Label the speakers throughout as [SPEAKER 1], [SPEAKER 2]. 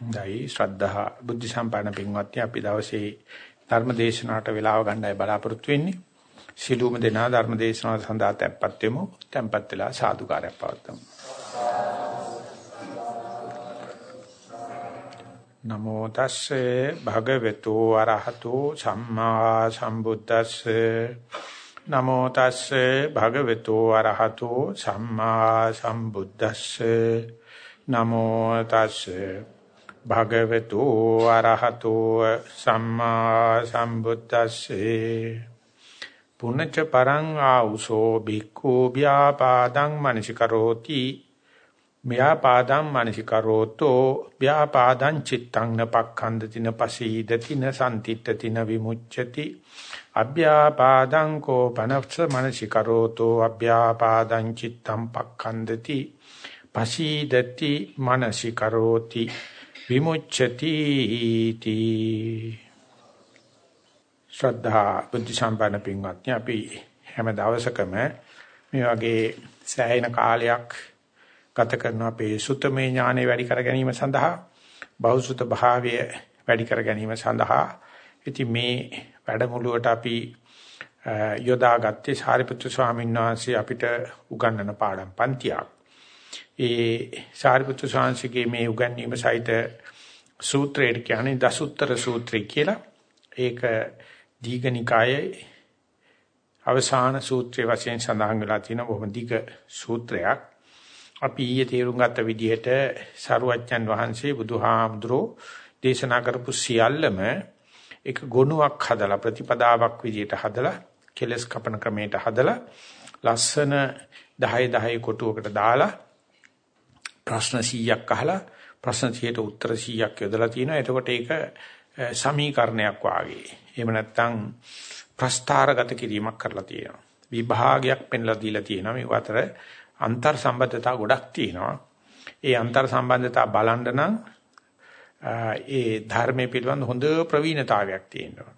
[SPEAKER 1] හොඳයි ශ්‍රද්ධා බුද්ධ සම්පන්න පින්වත්නි අපි දවසේ ධර්ම දේශනාවට වේලාව ගන්නයි බලාපොරොත්තු වෙන්නේ. සිළුම දෙනා ධර්ම දේශනාව සඳහා tempත් වෙමු. tempත් වෙලා සාදුකාරයක් පවත්වමු. නමෝ තස්සේ භගවතු අරහතෝ සම්මා සම්බුද්දස්සේ නමෝ තස්සේ භගවතු අරහතෝ සම්මා සම්බුද්දස්සේ නමෝ තස්සේ භගවතු අරහතෝ සම්මා සම්බුද්දස්සේ. පුනච්ච පරං ආඋසෝ බික්ඛු ව්‍යාපාදං මනසිකරෝති. ව්‍යාපාදං මනසිකරෝතෝ ව්‍යාපාදං චිත්තං නපක්ඛන්දති නපසීදති න සම්තිත්තති න විමුච්ඡති. අභ්‍යාපාදං කෝපනස්ස මනසිකරෝතෝ අභ්‍යාපාදං චිත්තං පක්ඛන්දති. පසීදති මනසිකරෝති. විමුච්ඡති තී ශ්‍රද්ධා බුද්ධ සම්පන්න පින්වත්නි අපි හැම දවසකම මේ වගේ සෑහෙන කාලයක් ගත කරන අපේ සුතමේ ඥානෙ වැඩි කර ගැනීම සඳහා බෞසුත භාවය වැඩි කර ගැනීම සඳහා ඉතින් මේ වැඩමුළුවට අපි යොදාගත්තේ සාරිපුත්‍ර ස්වාමීන් වහන්සේ අපිට උගන්වන පාඩම් පන්තියක්. ඒ සාරිපුත්‍ර ස්වාමීන්ගේ මේ උගන්වීම සහිත සූත්‍රයට කියන්නේ දසුත්තර සූත්‍රය කියලා. ඒක දීඝනිකායේ අවසාන සූත්‍රයේ වශයෙන් සඳහන් වෙලා තියෙන බොහොම දිග සූත්‍රයක්. අපි ඊයේ තේරුම් ගත්ත විදිහට සරුවච්චන් වහන්සේ බුදුහාමුදුරෝ දේශනා කරපු සියල්ලම එක ගොනුවක් හදලා ප්‍රතිපදාවක් විදිහට හදලා කෙලස් කපන ක්‍රමයට හදලා ලස්සන 10 10 කොටුවකට දාලා ප්‍රශ්න 100ක් අහලා ප්‍රශ්න 100ට උත්තර 100ක් යොදලා තිනවා. එතකොට ඒක සමීකරණයක් වාගේ. එහෙම නැත්නම් ප්‍රස්ථාරගත කිරීමක් කරලා තියෙනවා. විභාගයක් පෙන්ලා දීලා තියෙනවා. මේ අතර අන්තර් සම්බන්ධතා ගොඩක් තියෙනවා. ඒ අන්තර් සම්බන්ධතා බලන්න නම් ඒ ධර්මයේ පිළිබඳ හොඳ ප්‍රවීණතාවයක් තියෙනවා.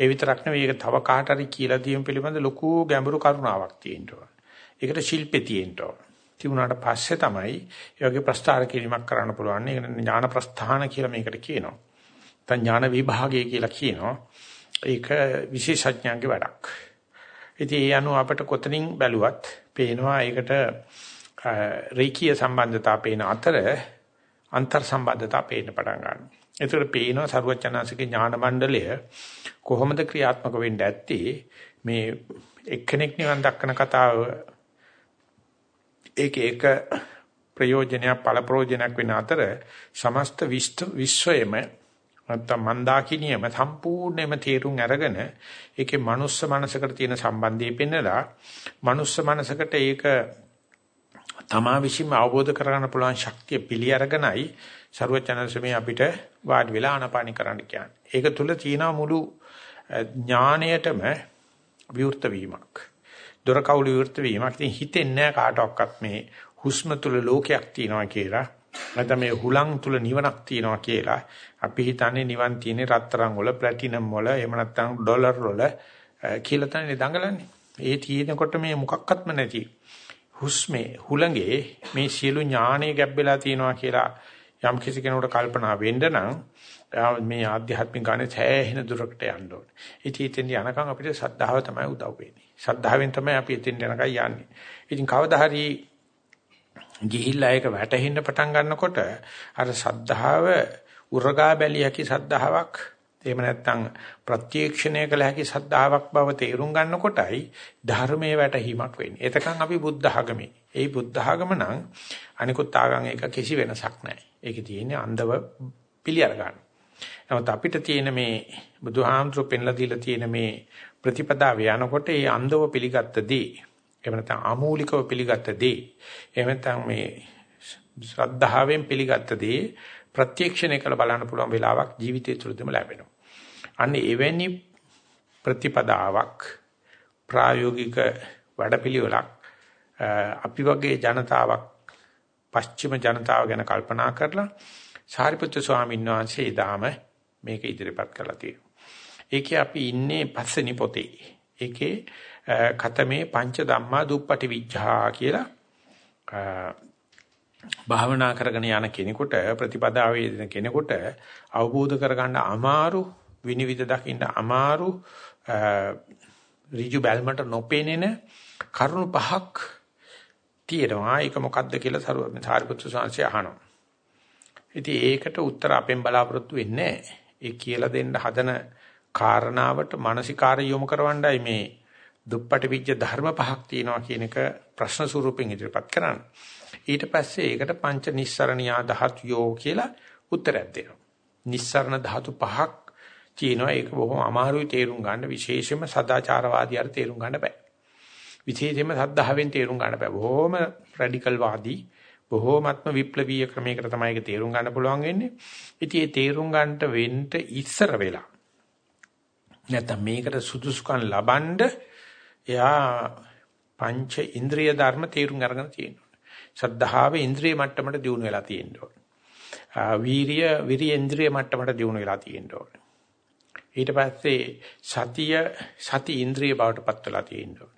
[SPEAKER 1] ඒ විතරක් නෙවෙයි ඒක තව කාට හරි කියලා දීම පිළිබඳ ලොකු ගැඹුරු කරුණාවක් තියෙනවා. ඒකට ශිල්පේ තියෙනවා. තිබුණාට පස්සේ තමයි ඒ වගේ ප්‍රස්ථාර කිරීමක් කරන්න පුළුවන්. ඒක ඥාන ප්‍රස්ථාන කියලා මේකට කියනවා. නැත්නම් ඥාන විභාගය කියලා කියනවා. ඒක විශේෂඥයන්ගේ වැඩක්. ඉතින් ඒ අනුව අපිට කොතනින් බැලුවත් පේනවා ඒකට රේඛීය සම්බන්ධතා පේන අතර අන්තර් සම්බන්ධතා පේන්න පටන් ගන්නවා. ඒතර පේනවා සරුවචනාංශගේ ඥාන මණ්ඩලය කොහොමද ක්‍රියාත්මක වෙන්නේ ඇත්තේ මේ එක්කෙනෙක් නිවන් දක්කන කතාව ඒක ඒක ප්‍රයෝජනයක් ඵල ප්‍රයෝජනයක් වෙන අතර සමස්ත විශ්වයම නැත්තම් මන්දාකිනියම සම්පූර්ණයෙන්ම තේරුම් අරගෙන ඒකේ මනුස්ස මනසකට තියෙන සම්බන්ධය පෙන්නලා මනුස්ස මනසකට ඒක තමා විශ්ීම අවබෝධ කරගන්න පුළුවන් ශක්තිය පිළි අරගෙනයි ਸਰවචනසමේ අපිට වාඩි වෙලා ආනාපානි කරන්න කියන්නේ. ඒක තුල තියෙන මුළු ඥාණයටම විවෘත වීමක්. දොර කවුළු විවෘත වීමක්. ඉතින් හිතෙන්නේ කාටවත් මේ හුස්ම තුල ලෝකයක් තියෙනවා කියලා. නැත්නම් මේ හුලං තුල නිවනක් තියෙනවා කියලා. අපි හිතන්නේ නිවන් තියෙන්නේ රත්තරන් වල, ප්ලැටිනම් වල, එහෙම නැත්නම් ඩොලර් වල කියලා තමයි දඟලන්නේ. ඒ තියෙනකොට මේ මොකක්වත්ම නැති හුස්මේ හුලඟේ මේ සියලු ඥානෙ ගැබ්බෙලා තියෙනවා කියලා යම් කිසි කෙනෙකුට කල්පනා වෙන්න නම් මේ ආධ්‍යාත්මික ගානේ සෑහෙන දුරකට යන්න ඕනේ. ඉතින් ඉතින් යනකම් අපිට සද්ධාව තමයි උදව් වෙන්නේ. සද්ධාවෙන් තමයි අපි එතෙන් යනකම් යන්නේ. ඉතින් කවදා හරි ගිහිල්ලා ඒක වැටහෙන්න පටන් ගන්නකොට අර සද්ධාව උරගා බැලිය හැකි සද්ධාාවක් එහෙම නැත්නම් ප්‍රත්‍යක්ෂණය කළ හැකි සද්ධාාවක් බව තේරුම් ගන්නකොටයි ධර්මයේ වැටහීමක් වෙන්නේ. එතකන් අපි බුද්ධ ආගමේ. ඒ බුද්ධ ආගම නම් අනිකුත් ආගම් එක කිසි වෙනසක් නැහැ. ඒකේ තියෙන්නේ අන්ධව පිළිඅර ගන්න. නමුත් අපිට තියෙන මේ බුදුහාමුදුරු පෙන්ලා දීලා තියෙන මේ ප්‍රතිපදාව යනකොට ඒ අන්ධව පිළිගත්ත දේ එහෙම නැත්නම් අමූලිකව පිළිගත්ත දේ එහෙම නැත්නම් මේ ශ්‍රද්ධාවෙන් පිළිගත්ත දේ ප්‍රත්‍යක්ෂණය කළ බලන්න පුළුවන් වෙලාවක් ජීවිතය තුළදම ලැබෙනවා. අන්න එවැනි ප්‍රතිපදාවක් ප්‍රායෝගික වැඩපිළිවෙලක් අපි වගේ ජනතාවක් පශ්චිම ජනතාව ගැන කල්පනා කරලා සාරිපුත්‍ර ස්වාමීන් වහන්සේ ඉදාම මේක ඉදිරිපත් කළා තියෙනවා. ඒකේ අපි ඉන්නේ පස්වෙනි පොතේ. ඒකේ කතමේ පංච ධම්මා දුප්පටි විඥා කියලා භාවනා කරගෙන යන කෙනෙකුට ප්‍රතිපදාවේ දෙන කෙනෙකුට අවබෝධ කරගන්න අමාරු විනිවිද දකින්න අමාරු ඍජු බැල්මට නොපෙනෙන කරුණු පහක් තියෙනවා. ඒක මොකක්ද කියලා සාරිපුත්‍ර ස්වාමීන් අහනවා. ඉතින් ඒකට උත්තර අපෙන් බලාපොරොත්තු වෙන්නේ ඒ කියලා දෙන්න හදන කාරණාවට මානසිකාරය යොමු කරවන්නයි මේ දුප්පටි විජ්ජ ධර්ම පහක් තියෙනවා කියන එක ප්‍රශ්න ස්වරූපෙන් ඉදිරිපත් කරන්නේ. ඊට පස්සේ ඒකට පංච නිස්සරණියා ධාතුයෝ කියලා උත්තරයක් දෙනවා. නිස්සරණ ධාතු පහක් තියෙනවා ඒක බොහොම අමාරුයි තේරුම් ගන්න විශේෂයෙන්ම සදාචාරවාදියාට තේරුම් ගන්න බෑ. විශේෂයෙන්ම සද්ධාවෙන් තේරුම් ගන්න බෑ. බොහොම රැඩිකල් වාදී බොහොමත්ම විප්ලවීය ක්‍රමයකට තමයි ඒක තේරුම් ගන්න පුළුවන් වෙන්නේ. ඉතින් ඒ තේරුම් ගන්නට වෙන්න ඉස්සර වෙලා නැත්නම් මේකට සුදුසුකම් ලබනද එයා පංච ඉන්ද්‍රිය ධර්ම තේරුම් අරගෙන තියෙනවා. ශද්ධාව ඉන්ද්‍රිය මට්ටමට දියුණු වෙලා තියෙන්න ඕන. වීරිය විරිය ඉන්ද්‍රිය මට්ටමට දියුණු වෙලා තියෙන්න ඕන. ඊට පස්සේ සතිය සති ඉන්ද්‍රිය බවට පත් වෙලා තියෙන්න ඕන.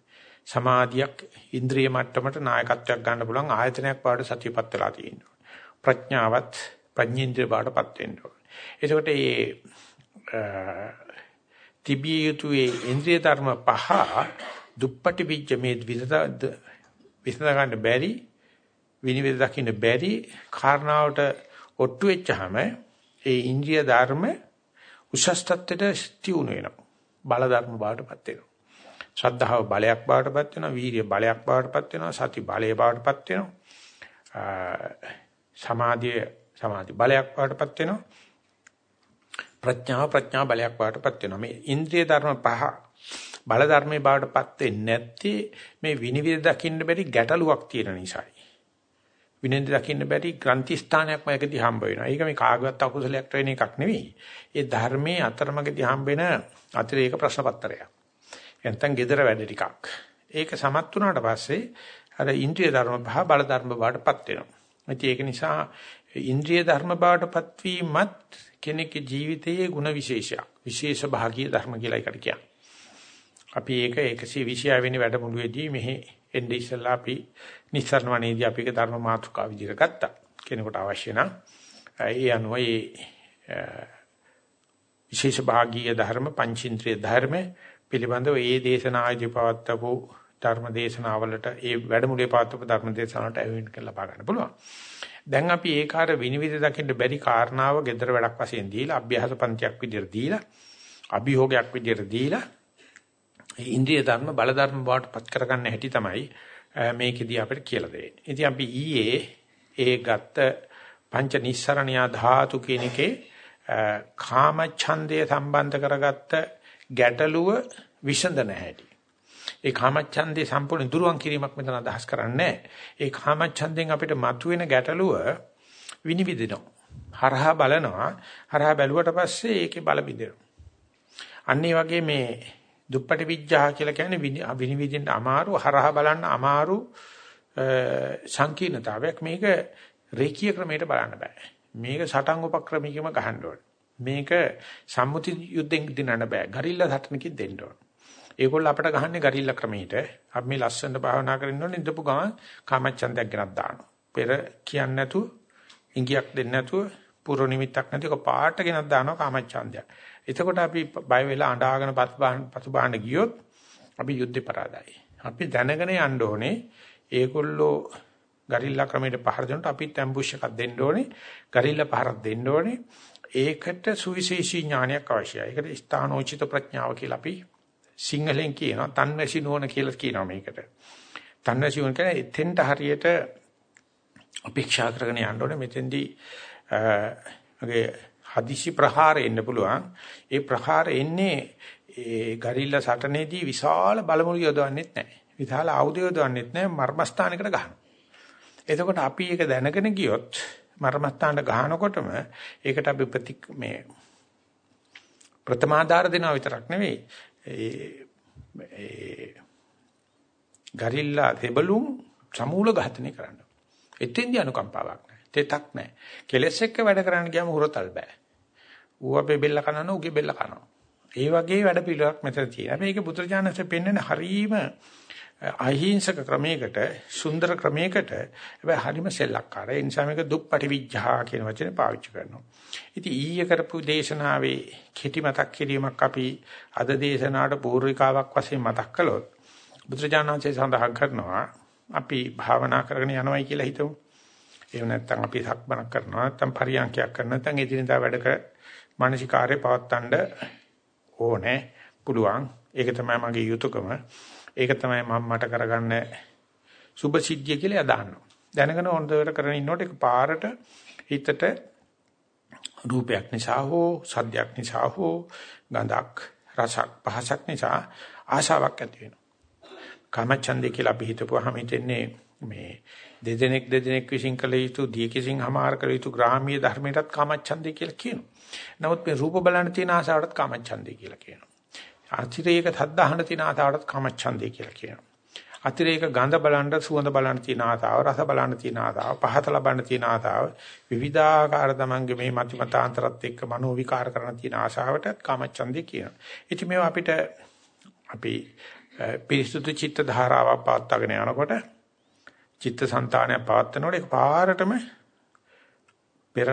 [SPEAKER 1] සමාධියක් ඉන්ද්‍රිය මට්ටමට නායකත්වයක් ගන්න පුළුවන් ආයතනයක් බවට සතියපත් වෙලා තියෙන්න ඕන. ප්‍රඥාවත් ප්‍රඥේන්ද්‍රිය බවට පත් වෙන්න ඕන. එතකොට මේ තිබිය යුතු ඉන්ද්‍රිය ධර්ම පහ දුප්පටි විජ්ජ මේ විසඳ විසඳ ගන්න බැරි විනිවිද දකින්න බැරි කාරණාවට ඔට්ටු වෙච්චාම ඒ ඉන්ද්‍රිය ධර්ම උසස් තත්ත්වයට තියුණු වෙනවා. බල ධර්ම බවටපත් වෙනවා. ශ්‍රද්ධාව බලයක් බවටපත් වෙනවා, වීරිය බලයක් බවටපත් වෙනවා, සති බලය බවටපත් වෙනවා. සමාධිය සමාධි බලයක් බවටපත් වෙනවා. ප්‍රඥාව ප්‍රඥා බලයක් බවටපත් වෙනවා. මේ ඉන්ද්‍රිය ධර්ම පහ බල ධර්මයේ බවටපත් වෙන්නේ නැත්තේ මේ විනිවිද දකින්න බැරි ගැටලුවක් තියෙන නිසායි. විනෙන්ද දකින්න බැරි ග්‍රන්ථි ස්ථානයක් මයකදී හම්බ වෙනවා. ඒක මේ කාගවත් අකුසලයක් වෙන එකක් නෙවෙයි. ඒ ධර්මයේ අතරමඟදී හම්බ වෙන අතිරේක ප්‍රශ්න පත්‍රයක්. එතෙන් gedara වැඩ ටිකක්. ඒක සමත් වුණාට පස්සේ අර ඉන්ද්‍රිය ධර්ම පහ බල ධර්ම බවටපත් වෙනවා. ඒක නිසා ඉන්ද්‍රිය ධර්ම බවටපත් වීමත් කෙනෙකුගේ ජීවිතයේ ಗುಣ විශේෂයක්. විශේෂ භාගීය ධර්ම කියලා එකට කියන්නේ. අපි ඒක 126 වෙනි වැඩමුළුවේදී මෙහි එන්නේ ඉස්සලා අපි නිස්සරණ වණේදී අපි ඒක ධර්ම මාතෘකාව විදිහට ගත්තා. කෙනෙකුට අවශ්‍ය නම් ඒ අනුව ඒ විශේෂ භාගීය ධර්ම පංචින්ද්‍රිය ධර්ම පිළිබඳව ඒ දේශනාදී පවත්වපු ධර්ම දේශනාවලට ඒ වැඩමුළුවේ පවත්වපු ධර්ම දේශනාවලට ඇවිත් ලබා ගන්න පුළුවන්. දැන් අපි ඒ කාර්ය විනිවිද දකින්න බැරි කාරණාව gedara වැඩක් වශයෙන් දීලා අභ්‍යාස පන්තියක් විදිහට දීලා අභියෝගයක් විදිහට දීලා ඉන්ද්‍රිය ධර්ම බල ධර්ම බවට පත් කරගන්න හැටි තමයි මේකෙදී අපිට කියලා දෙන්නේ. ඉතින් අපි ඊයේ ඒ ගත්ත පංච නිස්සරණියා ධාතු කියන එකේ කාම ඡන්දය සම්බන්ධ කරගත්ත ගැටලුව විසඳන හැටි. ඒ කාම ඡන්දේ සම්පූර්ණ දුරුවන් කිරීමක් මෙතන අදහස් කරන්නේ ඒ කාම ඡන්දෙන් අපිට මතුවෙන ගැටලුව විනිවිදිනවා. හරහා බලනවා. හරහා බැලුවට පස්සේ ඒකේ බල බිඳිනවා. අන්න වගේ මේ දුප්පටි විඥා කියලා කියන්නේ විනිවිදින්න අමාරු හරහා බලන්න අමාරු සංකීර්ණතාවයක් මේක රේඛීය ක්‍රමයට බලන්න බෑ මේක සටන් උපක්‍රමිකම ගහන්න ඕනේ මේක සම්මුති යුද්ධෙන් දිනන්න බෑ ගරිල්ලා සටනකින් දෙන්න ඕනේ ඒගොල්ල අපිට ගහන්නේ ගරිල්ලා ක්‍රමයට අපි මේ ලස්සනට භාවනා කරන්න ඕනේ ඉඳපු ගමන් කාමච්ඡන්දයක් ගෙනත් දානවා පෙර කියන්නේ නැතුව ඉංගියක් දෙන්නේ නැතුව පුරෝ නිමිත්තක් නැතිව පාට ගෙනත් දානවා කාමච්ඡන්දයක් එතකොට අපි බය වෙලා අඬාගෙන පසුබාහන්න ගියොත් අපි යුද්ධේ පරාදයි. අපි දැනගෙන යන්න ඕනේ ඒගොල්ලෝ ගරිල්ලා ක්‍රමයට පහර දෙනකොට අපිත් ඇම්බුෂ් එකක් දෙන්න ඕනේ. ගරිල්ලා පහරක් දෙන්න ඕනේ. ඒකට සුවිශේෂී ඥානයක් අවශ්‍යයි. ඒකට ස්ථානෝචිත ප්‍රඥාව කියලා අපි සිංහලෙන් කියනවා. තන්වැසි නෝන කියලා කියනවා මේකට. තන්වැසි නෝන කියන්නේ එතෙන්ට හරියට අපේක්ෂා කරගෙන යන්න ඕනේ. මෙතෙන්දී අගේ හදිසි ප්‍රහාර එන්න පුළුවන්. ඒ ප්‍රහාර එන්නේ ඒ ගරිල්ලා සටනේදී විශාල බලමුළු යොදවන්නෙත් නැහැ. විශාල ආයුධ යොදවන්නෙත් නැහැ මර්මස්ථානයකට ගහනවා. එතකොට අපි ඒක දැනගෙන ගියොත් මර්මස්ථානට ගහනකොටම ඒකට අපි ප්‍රති මේ ප්‍රථමාදාර දෙනවා විතරක් නෙවෙයි ඒ ගරිල්ලා දෙබලුම් සමූල ඝාතනය කරන්න. එතෙන්දී අනුකම්පාවක් නැහැ. තෙතක් නැහැ. කෙලස් එක්ක වැඩ කරන්න ගියාම හුරතල් බෑ. ඌ අපේ බෙල්ල කනනවා ඌගේ බෙල්ල කනවා. ඒ වගේ වැඩ පිළිවෙලක් මෙතන තියෙනවා. මේක බුදුරජාණන්සේ පෙන්වන හරීම අහිංසක ක්‍රමයකට සුන්දර ක්‍රමයකට හැබැයි හරිම සෙල්ලක්කාරයි. ඒ නිසා මේක දුප්පටි විඥා කියන වචනේ පාවිච්චි කරනවා. ඉතින් ඊයේ කරපු දේශනාවේ කෙටි මතක් කිරීමක් අපි අද දේශනාවට පූර්විකාවක් වශයෙන් මතක් කළොත් බුදුරජාණන්සේ සඳහන් කරනවා අපි භාවනා කරගෙන යනවයි කියලා හිතමු. එහෙම නැත්නම් අපි සක්මනක් කරනවා නැත්නම් පරියන්කයක් කරනවා නැත්නම් එදිනදා වැඩක මානසිකාර්ය පවත්තන්න ඕනේ පුළුවන්. ඒක තමයි මගේ යුතුයකම. ඒක තමයි මම මට කරගන්න සුභ සිද්ධිය කියලා දාන්නවා. දැනගෙන හොඳට කරගෙන ඉන්නකොට ඒක පාරට හිතට රූපයක් නිසා හෝ සද්දයක් නිසා හෝ ගඳක් රසක් පහසක් නිසා ආශාවක් ඇති වෙනවා. කාමච්ඡන්දේ කියලා අපි හිතපුවාම හිතන්නේ මේ දෙදෙනෙක් දෙදෙනෙක් විසින් කළ යුතු දීකසින් හමාර කළ යුතු ග්‍රාමීය ධර්මයටත් කාමච්ඡන්දේ කියලා කියනවා. නමුත් මේ රූප බලන්න තියෙන ආසාවටත් කාමච්ඡන්දේ කියලා කියනවා. අතිරේක සද්ද අහන්න තියෙන ආසාවටත් කාමච්ඡන්දේ කියලා කියනවා. අතිරේක ගඳ බලන්න සුවඳ බලන්න තියෙන ආසාව රස බලන්න තියෙන ආසාව පහත ලබන්න තියෙන ආසාව විවිධාකාර තමන්ගේ මේ මති මතාන්තරත් එක්ක මනෝ විකාර කරන තියෙන ආසාවටත් කාමච්ඡන්දේ කියනවා. ඉතින් මේවා අපිට අපි පිරිසුදු චිත්ත ධාරාවක් පවත්වාගෙන යනකොට චිත්තසංතානය පවත්නකොට ඒක පාරටම පෙර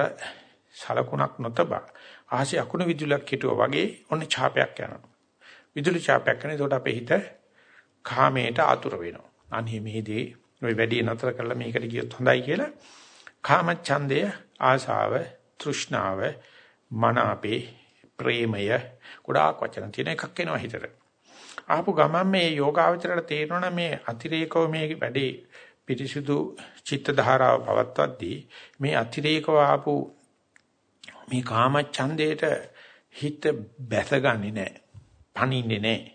[SPEAKER 1] සලකුණක් නොතබා ආහසේ අකුණු විදුලියක් හිටුවා වගේ ඔන්න ඡාපයක් යනවා. විදුලි ඡාපයක් කරන එතකොට අපේ හිත කාමයට ආතුර වෙනවා. අනේ මේදී ওই වැඩි නතර කරලා මේකට ගියොත් හොඳයි කියලා කාමච්ඡන්දය ආශාව තෘෂ්ණාව මන අපේ ප්‍රේමය ගොඩාක් වචන තියෙන එකක් එනවා හිතට. ආපු ගමන් මේ යෝගාවචරයට තේරෙනවා මේ අතිරේකව මේ වැඩේ පිරිසුදු චිත්ත ධාරාව පවත්වද්දී මේ අතිරේකව ආපු මේ කාමච්ඡන්දේට හිත බැසගන්නේ නැහැ. පණින්නේ නැහැ.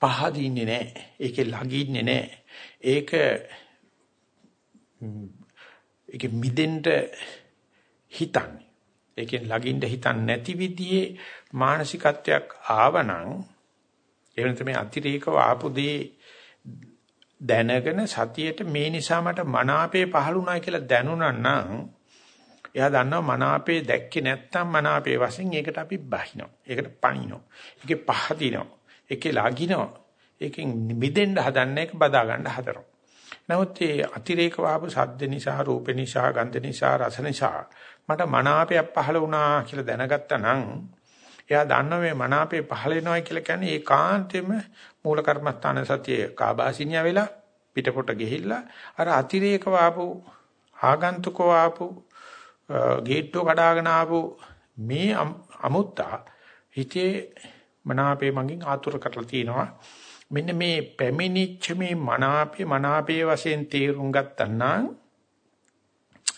[SPEAKER 1] පහදින්නේ නැහැ. ඒකේ ළඟින්නේ නැහැ. ඒක ඒක මිදෙන්න හිතන්නේ. ඒකෙන් ළඟින්න හිතන්නේ නැති විදිහේ මානසිකත්වයක් ආවනම් එහෙම නැත්නම් මේ අතිරේකව ආපු දේ දැනගෙන සතියේට මේ නිසා මට මනාපේ පහළුණා කියලා දැනුණා නම් එයා දන්නවා මනාපේ දැක්කේ නැත්තම් මනාපේ වශයෙන් ඒකට අපි බහිනවා. ඒකට පණිනවා. ඒකේ පහදිනවා. ඒකේ ලාගිනවා. ඒකෙන් මිදෙන්න හදන්න එක බදා ගන්න හදනවා. නමුත් මේ අතිරේක වාපු සද්ද නිසා, රූප නිසා, ගන්ධ නිසා, රස නිසා මට මනාපයක් පහළ වුණා කියලා දැනගත්තා නම් එයා දන්නවා මේ මනාපේ පහළ වෙනවා කියලා කියන්නේ ඒකාන්තෙම මූල කර්මස්ථාන සතියේ කාබාසිනිය වෙලා පිටපොට ගිහිල්ලා අර අතිරේක වාපු ආගන්තුකෝ ආපු ගේට්ටුව කඩාගෙන ආපු මේ අමුත්තා හිතේ මනාපේ මගින් ආතුර කරලා තිනවා මෙන්න මේ පැමිණිච්ච මේ මනාපේ මනාපේ වශයෙන් තේරුම් ගත්තා නම්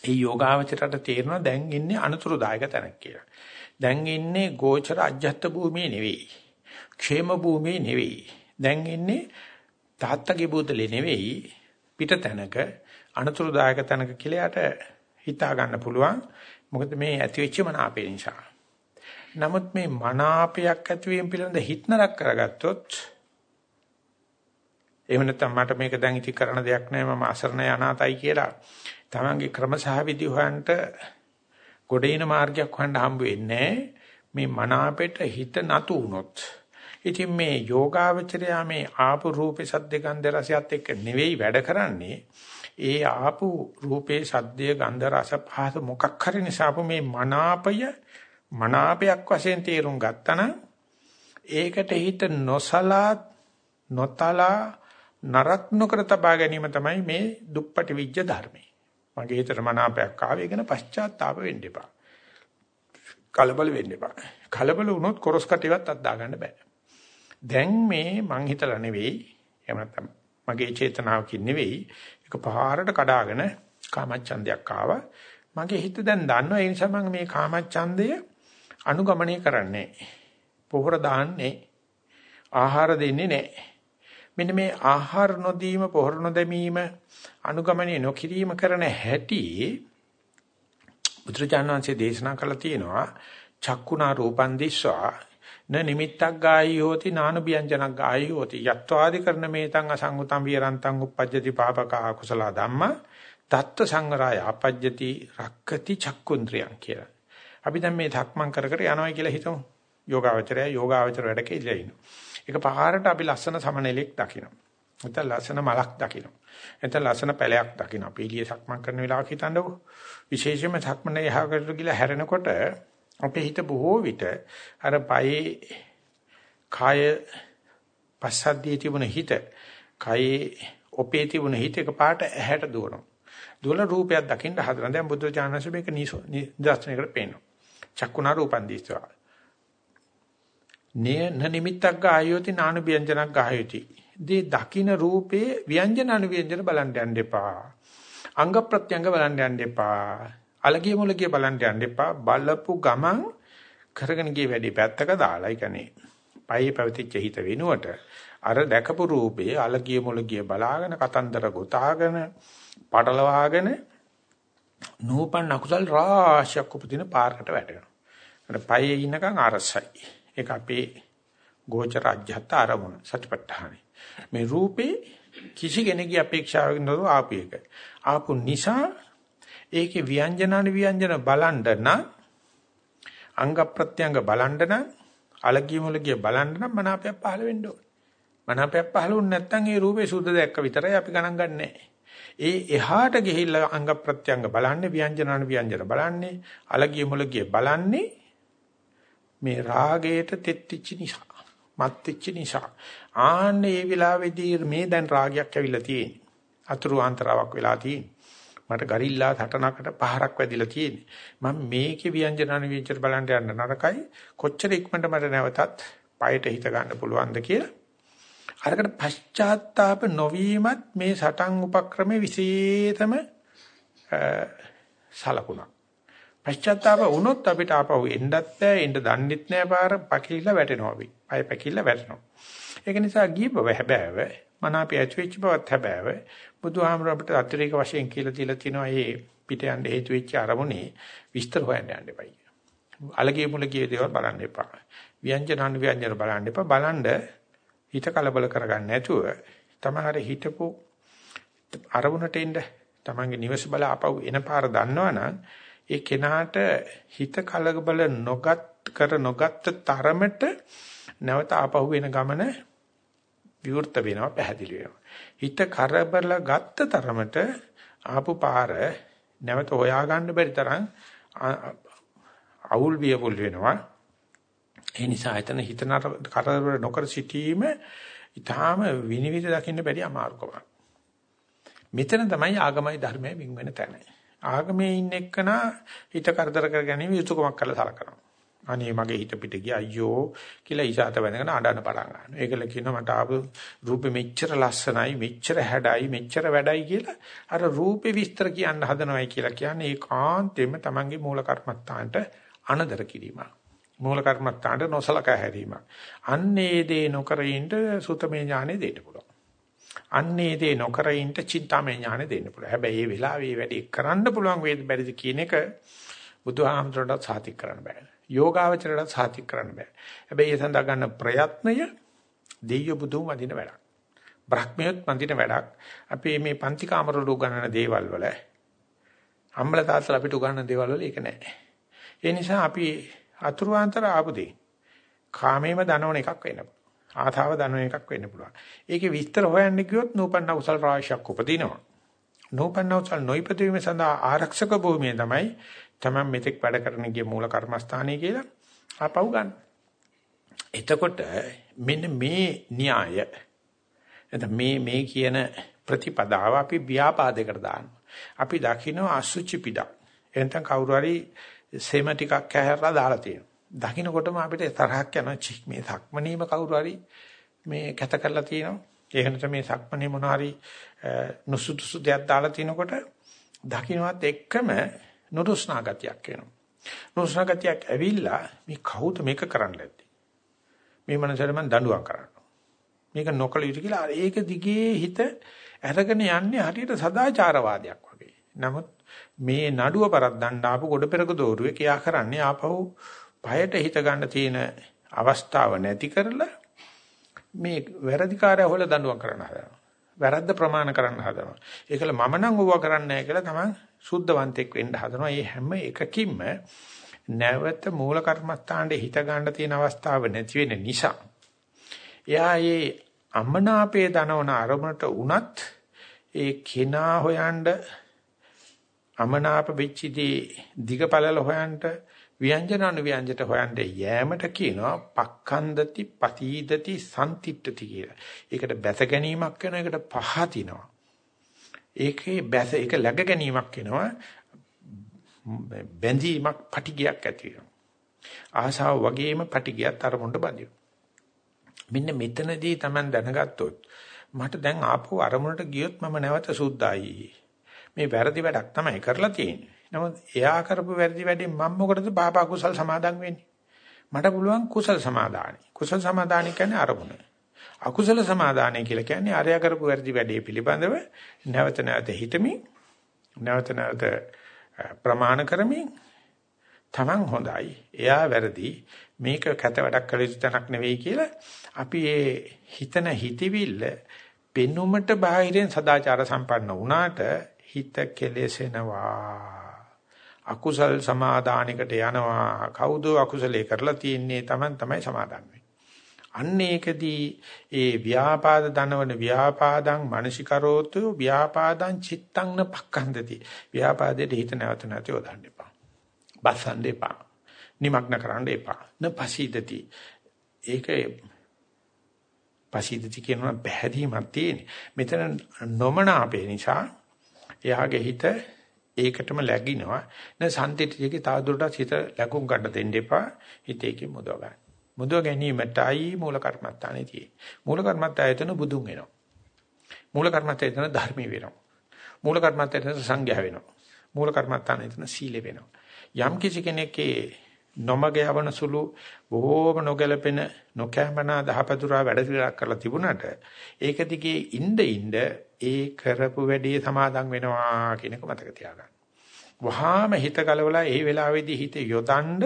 [SPEAKER 1] ඒ යෝගාවචරයට තේරෙනවා දැන් ඉන්නේ අනුතුරුදායක තැනක් කියලා. දැන් ඉන්නේ ගෝචර අජ්ජත් භූමියේ නෙවෙයි. ക്ഷേම භූමියේ නෙවෙයි. දැන් ඉන්නේ තාත්තගේ බෝතලේ නෙවෙයි පිට තැනක අනුතුරුදායක තැනක කියලා යට හිතා ගන්න පුළුවන්. මොකද මේ ඇති වෙච්ච මනාපේ නිසා. නමුත් මේ මනාපයක් ඇතිවීම පිළිබඳ හිතනරක් කරගත්තොත් එහෙම නැත්නම් මට මේක දැන් ඉති කරන දෙයක් නෑ මම අසරණ අනාතයි කියලා තමන්ගේ ක්‍රම සහ විදි හොයන්ට ගොඩේන මාර්ගයක් හොයන්න හම්බ වෙන්නේ මේ මනාපෙට හිත නතු වුනොත් ඉතින් මේ යෝගාවචරය මේ ආපු රූපේ සද්ද ගන්ධ රසයත් එක්ක නෙවෙයි වැඩ කරන්නේ ඒ ආපු රූපේ සද්දය ගන්ධ රස පහස මොකක් හරි නිසා මේ මනාපය මනාපයක් වශයෙන් තේරුම් ගත්තනම් ඒකට හිත නොසලා නොතලා නරක් නොකර තබා ගැනීම තමයි මේ දුප්පටි විජ්ජ ධර්මය. මගේ හිතට මනාපයක් ආවේ ගැන පශ්චාත්තාප වෙන්න එපා. කලබල වෙන්න එපා. කලබල වුණොත් කොරස් කටිවත් අද්දා ගන්න බෑ. දැන් මේ මං හිතලා නෙවෙයි එහෙම නැත්නම් මගේ චේතනාවකින් නෙවෙයි ඒක පහාරට කඩාගෙන කාමච්ඡන්දයක් ආවා. මගේ හිත දැන් දන්නවා ඒ නිසා මම මේ කාමච්ඡන්දය අනුගමනය කරන්නේ. පොහොර දාන්නේ. ආහාර දෙන්නේ නැහැ. මෙන්න මේ ආහාර නොදීම පොහොර නොදැමීම අනුගමනය නොකිරීම කරන හැටි බුදුරජාණන්සේ දේශනා කළා තියෙනවා චක්කුණා රූපං දිස්වා න නිමිත්තක් ගායි හෝති නානු ව්‍යංජනක් ගායි හෝති යත්වාදි කරන මේතං අසංගතං විරන්තං uppajjati papaka kusala dhamma තත්ත්ව සංගරාය අපජ්ජති රක්කති චක්කුන්ද්‍රියං කියලා. අපි දැන් මේ ධක්මං කර කර යනවා කියලා හිතමු. යෝගාවචරය යෝගාවචර වැඩක ඉඳලා ඉන්නවා. ඒක පහාරට අපි ලස්සන සමනලෙක් දකිනවා. නැත්නම් ලස්සන මලක් දකින්න. නැත්නම් ලස්සන පැලයක් දකින්න. අපි එළිය සක්මන් කරන වෙලාවක හිතන්නකෝ. විශේෂයෙන්ම සක්මනේ යහකට ගිලා හැරෙනකොට අපේ හිත බොහෝ විට අර පයේ කාය පස්සද්ධිය තිබුණ හිත කයේ ඔපේ තිබුණ හිත එකපාරට ඇහැට දුවනවා. දුවල රූපයක් දකින්න හදන. දැන් බුද්ධ ඥානස මේක නිදර්ශනයකට පේනවා. චක්කුණා රූපන් දිස්වා. නේ නිමිත්තක් ගායෝති නානු ව්‍යංජනක් ගායෝති. දී දකින්න රූපේ ව්‍යංජන අනුව්‍යංජන බලන්න යන්න එපා. අංග ප්‍රත්‍යංග බලන්න යන්න එපා. අලගිය මුලගිය බලන්න යන්න එපා. බලපු ගමන් කරගෙන ගිය වැඩි පැත්තක දාලා, ඒ කියන්නේ පයේ පැවතිච්ච හිත වෙනුවට අර දැකපු රූපේ අලගිය මුලගිය බලාගෙන කතන්දර ගොතාගෙන පටලවාගෙන නූපන් අකුසල් රාශියක් උපදින පාරකට වැටෙනවා. අර පයේ ඉන්නකන් අරසයි. ඒක අපේ ගෝචර අධ්‍යත්ත ආරමුණ සත්‍යපට්ඨානෙ. මේ රූපේ කිසි කෙනෙකුගේ අපේක්ෂාවකින් නොව ආපු එක. ආපු නිසා ඒකේ ව්‍යංජනාන ව්‍යංජන බලන්න නම් අංග ප්‍රත්‍යංග බලන්න නම් අලගිය මුලගිය බලන්න නම් මනාපයක් පහළ වෙන්න ඕනේ. මනාපයක් පහළ වුනේ නැත්නම් ඒ රූපේ සුද්ධ දැක්ක විතරයි අපි ගණන් ගන්නෑ. ඒ එහාට ගිහිල්ලා අංග ප්‍රත්‍යංග බලන්නේ ව්‍යංජනාන ව්‍යංජන බලන්නේ අලගිය මුලගිය බලන්නේ මේ රාගයට තෙත්තිච්ච නිසා මත්තිච්ච නිසා ආන්නේ මේ වෙලාවේදී මේ දැන් රාගයක් ඇවිල්ලා තියෙන්නේ අතුරු ආන්තරාවක් වෙලා තියෙන්නේ මට ගරිල්ලා සටනකට පහරක් වැදිලා තියෙන්නේ මම මේකේ ව්‍යංජනාන ව්‍යංජන බලන්න යන්න නරකයි කොච්චර ඉක්මනට මට නැවතත් පයට හිත ගන්න පුළුවන්ද කියලා අරකට පශ්චාත්තාප නොවීමත් මේ සටන් උපක්‍රමයේ විශේෂතම සලකුණක්. පශ්චාත්තාප වුණොත් අපිට ආපහු එන්නත් බෑ එන්න දන්නෙත් නෑ පාර පකිලිලා වැටෙනවා අපි. පය පකිලිලා වැටෙනවා. ඒක නිසා ගියපව හැබෑව මනාපය ඇති වෙච්ච බවත් හැබෑව බුදුහාමර අපිට අතිරේක වශයෙන් කියලා තියලා තිනවා මේ පිට යන්න හේතු වෙච්ච අරමුණේ විස්තර හොයන්න යන්න එපා. අලගේ මුලගේ දේවල් බලන්න එපා. ව්‍යංජන අනුව්‍යංජන බලන්න එපා. බලන්න හිත කලබල කරගන්න නැතුව තමහර හිතපු අරමුණට එන්න තමන්ගේ නිවස බල ආපහු එන පාර දන්නවනම් ඒ කෙනාට හිත කලබල නොගත් කර නොගත් තරමට නැවත ආපහු එන ගමන විවෘත වෙනවා පැහැදිලි වෙනවා හිත කරබල ගත්ත තරමට ආපු පාර නැවත හොයාගන්න බැරි තරම් අවුල් වියපුල් වෙනවා ඒ නිසා එතන හිත කරදර නොකර සිටීම ඊටාම විනිවිද දකින්න බැරි අමාරුකමක්. මෙතන තමයි ආගමයි ධර්මයි වින් වෙන තැන. ආගමේ ඉන්න එක්කනා හිත කරදර කර ගැනීම යුතුයකමක් කරලා සලකනවා. අනේ මගේ හිත පිට ගියා අයියෝ කියලා ඉසాత වැඳගෙන අඬන්න පටන් ගන්නවා. ඒකල කියනවා මට ආපු රූපෙ මෙච්චර ලස්සනයි, මෙච්චර හැඩයි, මෙච්චර වැඩයි කියලා අර රූපේ විස්තර කියන්න හදනවයි කියලා කියන්නේ ඒකාන්තයෙන්ම Tamange මූල කර්මත්තාන්ට අනදර කිරීමක්. මූල කර්මත්තාට නොසලකා හැරීමක්. අන්නේ දේ නොකර ඉන්න සුතමේ ඥානෙ දෙන්න පුළුවන්. අන්නේ දේ නොකර ඉන්න චින්තාමේ ඥානෙ දෙන්න පුළුවන්. හැබැයි මේ වෙලාවේ වැඩි කරන්න පුළුවන් වේද බැරිද කියන එක බුදුහාමතුරට සාතික් කරන්න බෑ. යෝගාවචරයට සාතික් කරන්න බෑ. හැබැයි ඒ සඳහා ගන්න ප්‍රයත්නය දෙයිය බුදුම වදින වැඩක්. බ්‍රහ්මියොත් වදින වැඩක්. අපි මේ පන්ති කාමරවල උගන්වන දේවල් වල අම්මලා තාත්තලා අපිට උගන්වන දේවල් වල ඒක නෑ. ඒ නිසා අපි අතුරුාන්තර ආපු දෙයි. කාමේම දනවන එකක් වෙන්න පුළුවන්. ආතාව දනවන එකක් වෙන්න පුළුවන්. ඒකේ විස්තර හොයන්න ගියොත් නූපන්න උසල් රාශියක් උපදිනවා. නූපන්න උසල් නොයිපදීම සඳහා ආරක්ෂක භූමිය තමයි තමයි මෙතෙක් වැඩ කරන ගිය මූල කර්මස්ථානය කියලා ආපහු ගන්න. එතකොට මෙන්න මේ න්‍යාය එතන මේ මේ කියන ප්‍රතිපදාව අපි ව්‍යාපාදයකට දානවා. අපි දකින්න අසුචි පිටක්. එතෙන් කවුරු හරි සෙම ටිකක් ඇහැරලා දාලා තියෙනවා. දකින්නකොටම අපිට තරහක් යනවා චික් මේ සක්මනීම කවුරු හරි මේ කැත කරලා තියෙනවා. ඒ වෙනත මේ සක්මනේ මොන හරි නුසුදුසු දෙයක් දාලා තිනකොට දකින්නවත් එක්කම නුරුස්නා ගතියක් එනවා. නුරුස්නා ගතියක් ඇවිල්ලා මේ කවුද මේක කරන්න ඇත්තේ? මේ මනසට මම දඬුවම් කරනවා. මේක නොකල යුතු කියලා ඒක දිගේ හිත අරගෙන යන්නේ හරියට සදාචාරවාදයක් වගේ. නමුත් මේ නඩුව පරද්දන්න ආපු ගොඩ පෙරක දෝරුවේ කියා කරන්නේ ආපහු පයට හිත ගන්න තියෙන අවස්ථාව නැති කරලා මේ වැරදිකාරය හොල දඬුවම් කරන්න හදනවා. වැරද්ද ප්‍රමාණ කරන්න හදනවා. ඒකල මම නම් ඕවා කරන්නේ නැහැ කියලා තමයි සුද්ධවන්තෙක් වෙන්න හදනවා. මේ හැම එකකින්ම නැවත මූල කර්මස්ථානයේ හිත ගන්න තියෙන අවස්ථාව නැති වෙන නිසා එයා මේ අමනාපයේ දනවන අරමුණට උනත් ඒ කෙනා හොයන්න අමනාප වෙච්චදී දිගපළල හොයන්න ව්‍යංජන අනුව්‍යංජට හොයන්න යෑමට කියනවා පක්ඛන්දති පතීදති සම්තිට්ඨති කියලා. ඒකට බැස ගැනීමක් වෙනවා ඒකට පහතිනවා. ඒකේ බැස ඒක läග ගැනීමක් වෙනවා බැඳීමක් පටිගයක් ඇති වෙනවා. ආසාව වගේම පටිගයක් අරමුණට බඳිනවා. මෙන්න මෙතනදී Taman දැනගත්තොත් මට දැන් ආපහු අරමුණට ගියොත් මම නැවත සුද්ධයි. මේ වැරදි වැඩක් තමයි කරලා තියෙන්නේ. නමුත් එයා කරපු වැරදි වැඩෙන් මම මොකටද පාප අකුසල් සමාදන් වෙන්නේ? මට පුළුවන් කුසල සමාදානයි. කුසල සමාදානයි කියන්නේ අරමුණ. අකුසල සමාදානයි කියලා කියන්නේ අරයා කරපු වැරදි වැඩේ පිළිබඳව නැවත නැවත හිතමින් නැවත නැවත ප්‍රමාණ කරමින් Taman හොඳයි. එයා වැරදි. මේක කැත වැඩක් කළ යුතු තැනක් නෙවෙයි කියලා අපි ඒ හිතන හිතවිල්ල පෙනුමට බාහිරෙන් සදාචාර සම්පන්න වුණාට හිත කෙලෙසෙනවා. අකුසල් සමාදානයකට යනවා. කවුද අකුසලේ කරලා තියන්නේ? Taman තමයි සමාදන් අන්න ඒකදී ඒ ව්‍යාපාද දනවන ව්‍යාපාදං මනසිකරෝතු ව්‍යාපාදං චිත්තං න පක්ඛන්දති. ව්‍යාපාදයට හිත නැවත නැවත යොදන්න එපා. බස්සන්න එපා. නිමග්න කරන්න එපා. න පසීදති. ඒක පසීදති කියනවා පැහැදීමක් තියෙන. මෙතන නොමනාපේ නිසා එයාගේ හිත ඒකටම läගිනවා. න සම්තිතියගේ තවදුරටත් හිත ලැබුම් ගන්න දෙන්න එපා. හිතේකින් මුදව ගන්න. මුදව ගැනීමටයි මූල කර්මත්තානේ තියෙන්නේ. මූල කර්මත්තායතන බුදුන් වෙනවා. මූල කර්මත්තායතන ධර්මී වෙනවා. මූල කර්මත්තායතන සංඝයා වෙනවා. මූල කර්මත්තායතන සීල වෙනවා. යම් කිසි කෙනෙක්ගේ නොමග යවන සුළු බොහෝම නොගැලපෙන නොකෑමනා දහපතුරා වැඩ පිළිවෙලක් කරලා තිබුණාට ඒක දිගේ ඉnde ඉnde ඒ කරපු වැඩේ සමාදන් වෙනවා කියන එක මතක තියාගන්න. වහාම හිත කලවලා ඒ වෙලාවේදී හිත යොදන්න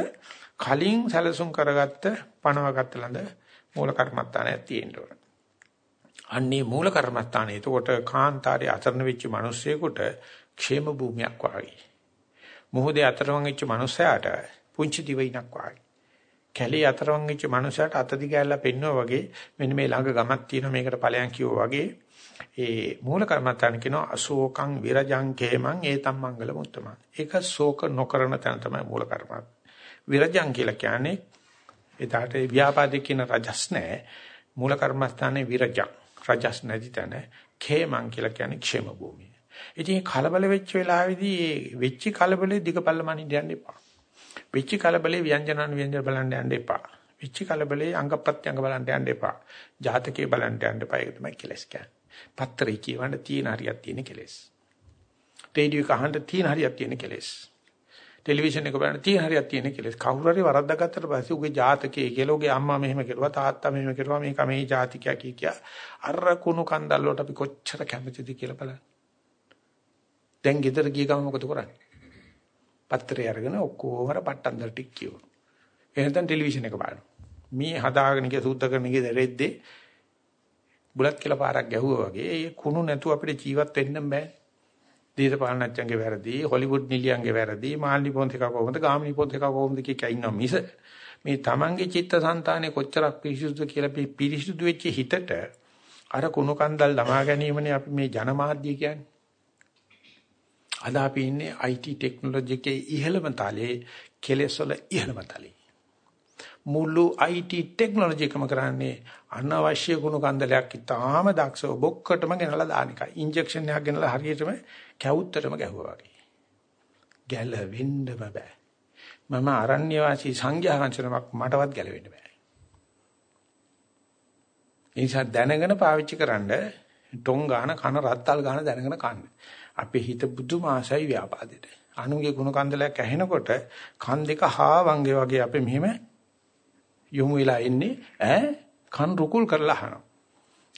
[SPEAKER 1] කලින් සැලසුම් කරගත්ත පණවගත්ත ළඳ මූල කර්මත්තානයක් තියෙන්න ඕන. අන්නේ මූල කර්මත්තානේ එතකොට කාන්තාරයේ අතරන වෙච්ච මිනිස්සෙකුට ക്ഷേම භූමියක් වගේ. මොහොතේ අතරවන් වෙච්ච මිනිසයාට පුංචි දිවයිනක් වගේ. කැලේ අතරවන් වෙච්ච මිනිසයාට අත දිගෑල්ලා පෙන්නවා වගේ මෙන්න මේ ළඟ ගමක් තියෙනවා මේකට ඵලයන් කිව්වා වගේ ඒ මූල කර්මත්තාන කියනවා අශෝකං විරජං කේමං ඒතම් මංගල මුත්තම. ඒක ශෝක නොකරන තැන තමයි මූල කර්මත්. විරජං කියලා කියන්නේ එදාට ව්‍යාපාදේ කියන රජස් නැහැ. මූල කර්මස්ථානේ විරජං. රජස් නැති තැන කේමං කියලා කියන්නේ ക്ഷേම භූමිය. ඉතින් කලබල වෙච්ච වෙලාවේදී ඒ වෙච්ච කලබලේ දිගපල්ලමනින් යන්න එපා. වෙච්ච කලබලේ ව්‍යංජනන ව්‍යංජන බලන්න යන්න එපා. වෙච්ච කලබලේ අංග ප්‍රත්‍යංග බලන්න යන්න එපා. ජාතකේ බලන්න යන්න එපා. ඒක තමයි කෙලස් කියන්නේ. පත්‍රේ කියවන්න තියෙන හරියක් තියෙන කෙලස්. රේඩියෝ එක අහන්න තියෙන හරියක් තියෙන කෙලස්. ටෙලිවිෂන් එක බලන්න තියෙන හරියක් තියෙන කෙලස්. කවුරු හරි වරද්දා ගත්තට පස්සේ උගේ ජාතකයේ කියලා උගේ අම්මා මෙහෙම කෙරුවා තාත්තා මෙහෙම කෙරුවා මේක මේ ජාතිකයා කිය කිය අර කුණු කන්දල් වලට අපි කොච්චර කැමතිද කියලා බලන්න. දැන් ගෙදර ගිය ගම මොකද කරන්නේ? පත්‍රය අරගෙන ඔක්කොම අර පට්ටන්දර ටික කියවනවා. එහෙනම් ටෙලිවිෂන් එක බලනවා. මේ හදාගෙන ගිය සූත්‍ර කරන ගිය රෙද්දේ බුලත් කියලා පාරක් ගැහුවා වගේ ඒ කුණු නැතුව අපිට ජීවත් වෙන්න බෑ. දේශපාලනඥයන්ගේ වැරදි, හොලිවුඩ් නිලියන්ගේ වැරදි, මාල්නි පොන්තික කොහොමද, ගාමිණි පොන්තික කොහොමද කිය ඉන්නවා මිස මේ තමන්ගේ චිත්තසංතානේ කොච්චරක් පිරිසුදුද කියලා පිරිසුදු වෙච්ච හිතට අර කුණු කන්දල් ළමා ගැනීමනේ අපි මේ ජනමාධ්‍ය කියන්නේ. අද අපි ඉන්නේ IT ටෙක්නොලොජි එකේ ඉහළම තලයේ කෙලෙස් වල ඉහළම තලයේ. මුළු IT ටෙක්නොලොජි එකම කරන්නේ අනවශ්‍ය ගුණ කන්දලයක් ඉතාම දක්ෂව බොක්කටම ගෙනලා දාන එකයි. ඉන්ජෙක්ෂන් එකක් ගෙනලා හරියටම කැවුත්තටම ගැහුවා වගේ. ගැලවෙන්න බෑ. මම අරණ්‍ය වාසී සංඝයා වහන්සේනමක් මටවත් ගැලවෙන්න බෑ. ඒ නිසා දැනගෙන පාවිච්චි කරන්න ටොං ගාන කන රත්තල් ගාන දැනගෙන කන්න. අපේ හිත බුදුම ආසයි ව්‍යාපාදෙට. අනුගේ ගුණ කන්දලයක් ඇහෙනකොට කන් දෙක හාවංගේ වගේ අපේ මෙහෙම යොමු වෙලා ඉන්නේ ඈ කන් රුකුල් කරලා අහනවා.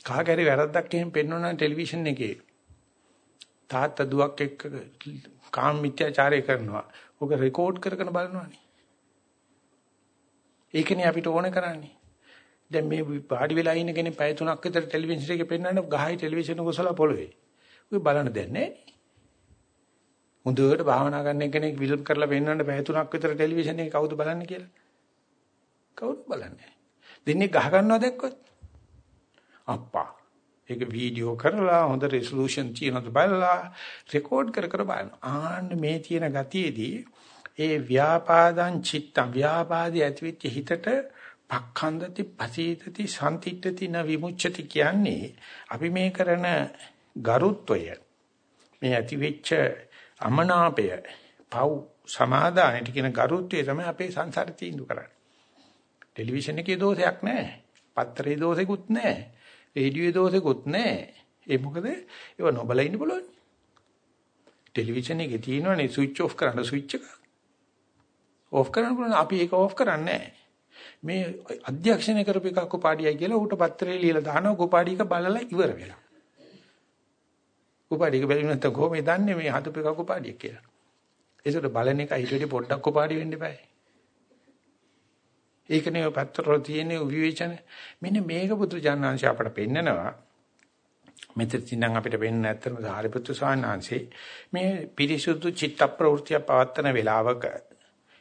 [SPEAKER 1] කාගෑරි වැරද්දක් එහෙම පෙන්වනවා ටෙලිවිෂන් එකේ. තාත්තා දුවක් එක්ක කාම මිත්‍යාචාරය කරනවා. ඔක රෙකෝඩ් කරගෙන බලනවානේ. ඒකනේ අපිට ඕන කරන්නේ. දැන් මේ පාඩි වෙලා ඉන්න කෙනෙක් පැය තුනක් විතර ටෙලිවිෂන් එකේ පෙන්වන්න ගහයි ටෙලිවිෂන් එක උසලා පොළවේ. ඔය බලන්න දෙන්නේ නැහැ. හොඳට භාවනා කරන කෙනෙක් විලුම් කරලා පෙන්වන්න පැය තුනක් විතර ටෙලිවිෂන් එකේ කවුද බලන්නේ කියලා. කවුරුත් බලන්නේ. දෙන්නේ ගහ ගන්නවා දැක්කොත්. අප්පා ඒක වීඩියෝ කරලා හොඳ රෙසලූෂන් තියෙනවද බලලා රෙකෝඩ් කර කර බලන. ආන්න මේ තියෙන ගතියේදී ඒ ව්‍යාපාදං චිත්තං ව්‍යාපාදී ඇතිවෙච්ච හිතට පක්ඛන්දති පසීතති සම්තිත්‍ත්‍ති න විමුච්ඡති කියන්නේ අපි මේ කරන ගරුත්වය මේ ඇතිවෙච්ච අමනාපය පව් සමාදානයට කියන ගරුත්වය තමයි අපේ සංසාරේ තීන්දුව කරන්නේ. ටෙලිවිෂන් එකේ දෝෂයක් නැහැ. පත්තරේ දෝෂෙකුත් නැහැ. රේඩියෝයේ දෝෂෙකුත් නැහැ. ඒ මොකද ඒව නොබල ඉන්න බලන්න. ටෙලිවිෂන් එකේ තියෙනවනේ ස්විච් ඔෆ් කරන්න ස්විච් එක. ඔෆ් කරන්න පුළුවන් අපි ඒක ඔෆ් කරන්නේ නැහැ. මේ අධ්‍යක්ෂණය කරපු එකක් කුපාඩියයි කියලා ඌට පත්‍රේ ලියලා දානවා කුපාඩියක බලලා ඉවර වෙලා. කුපාඩියක බැලුව නැත්නම් කොහොමද දන්නේ මේ හදපු එකක් කුපාඩියක් කියලා. ඒසොට බලන එක ඊට වඩා පොඩ්ඩක් කුපාඩි වෙන්න eBay. ඒකනේ පත්‍රවල තියෙන විවේචන මෙන්න මේක පුදු ජානංශ අපට පෙන්නනවා. මෙතන නම් අපිට වෙන්න නැත්තම සාරිපුත්තු සානංශේ මේ පිරිසුදු චිත්ත ප්‍රවෘත්තිය පවත්තන වේලාවක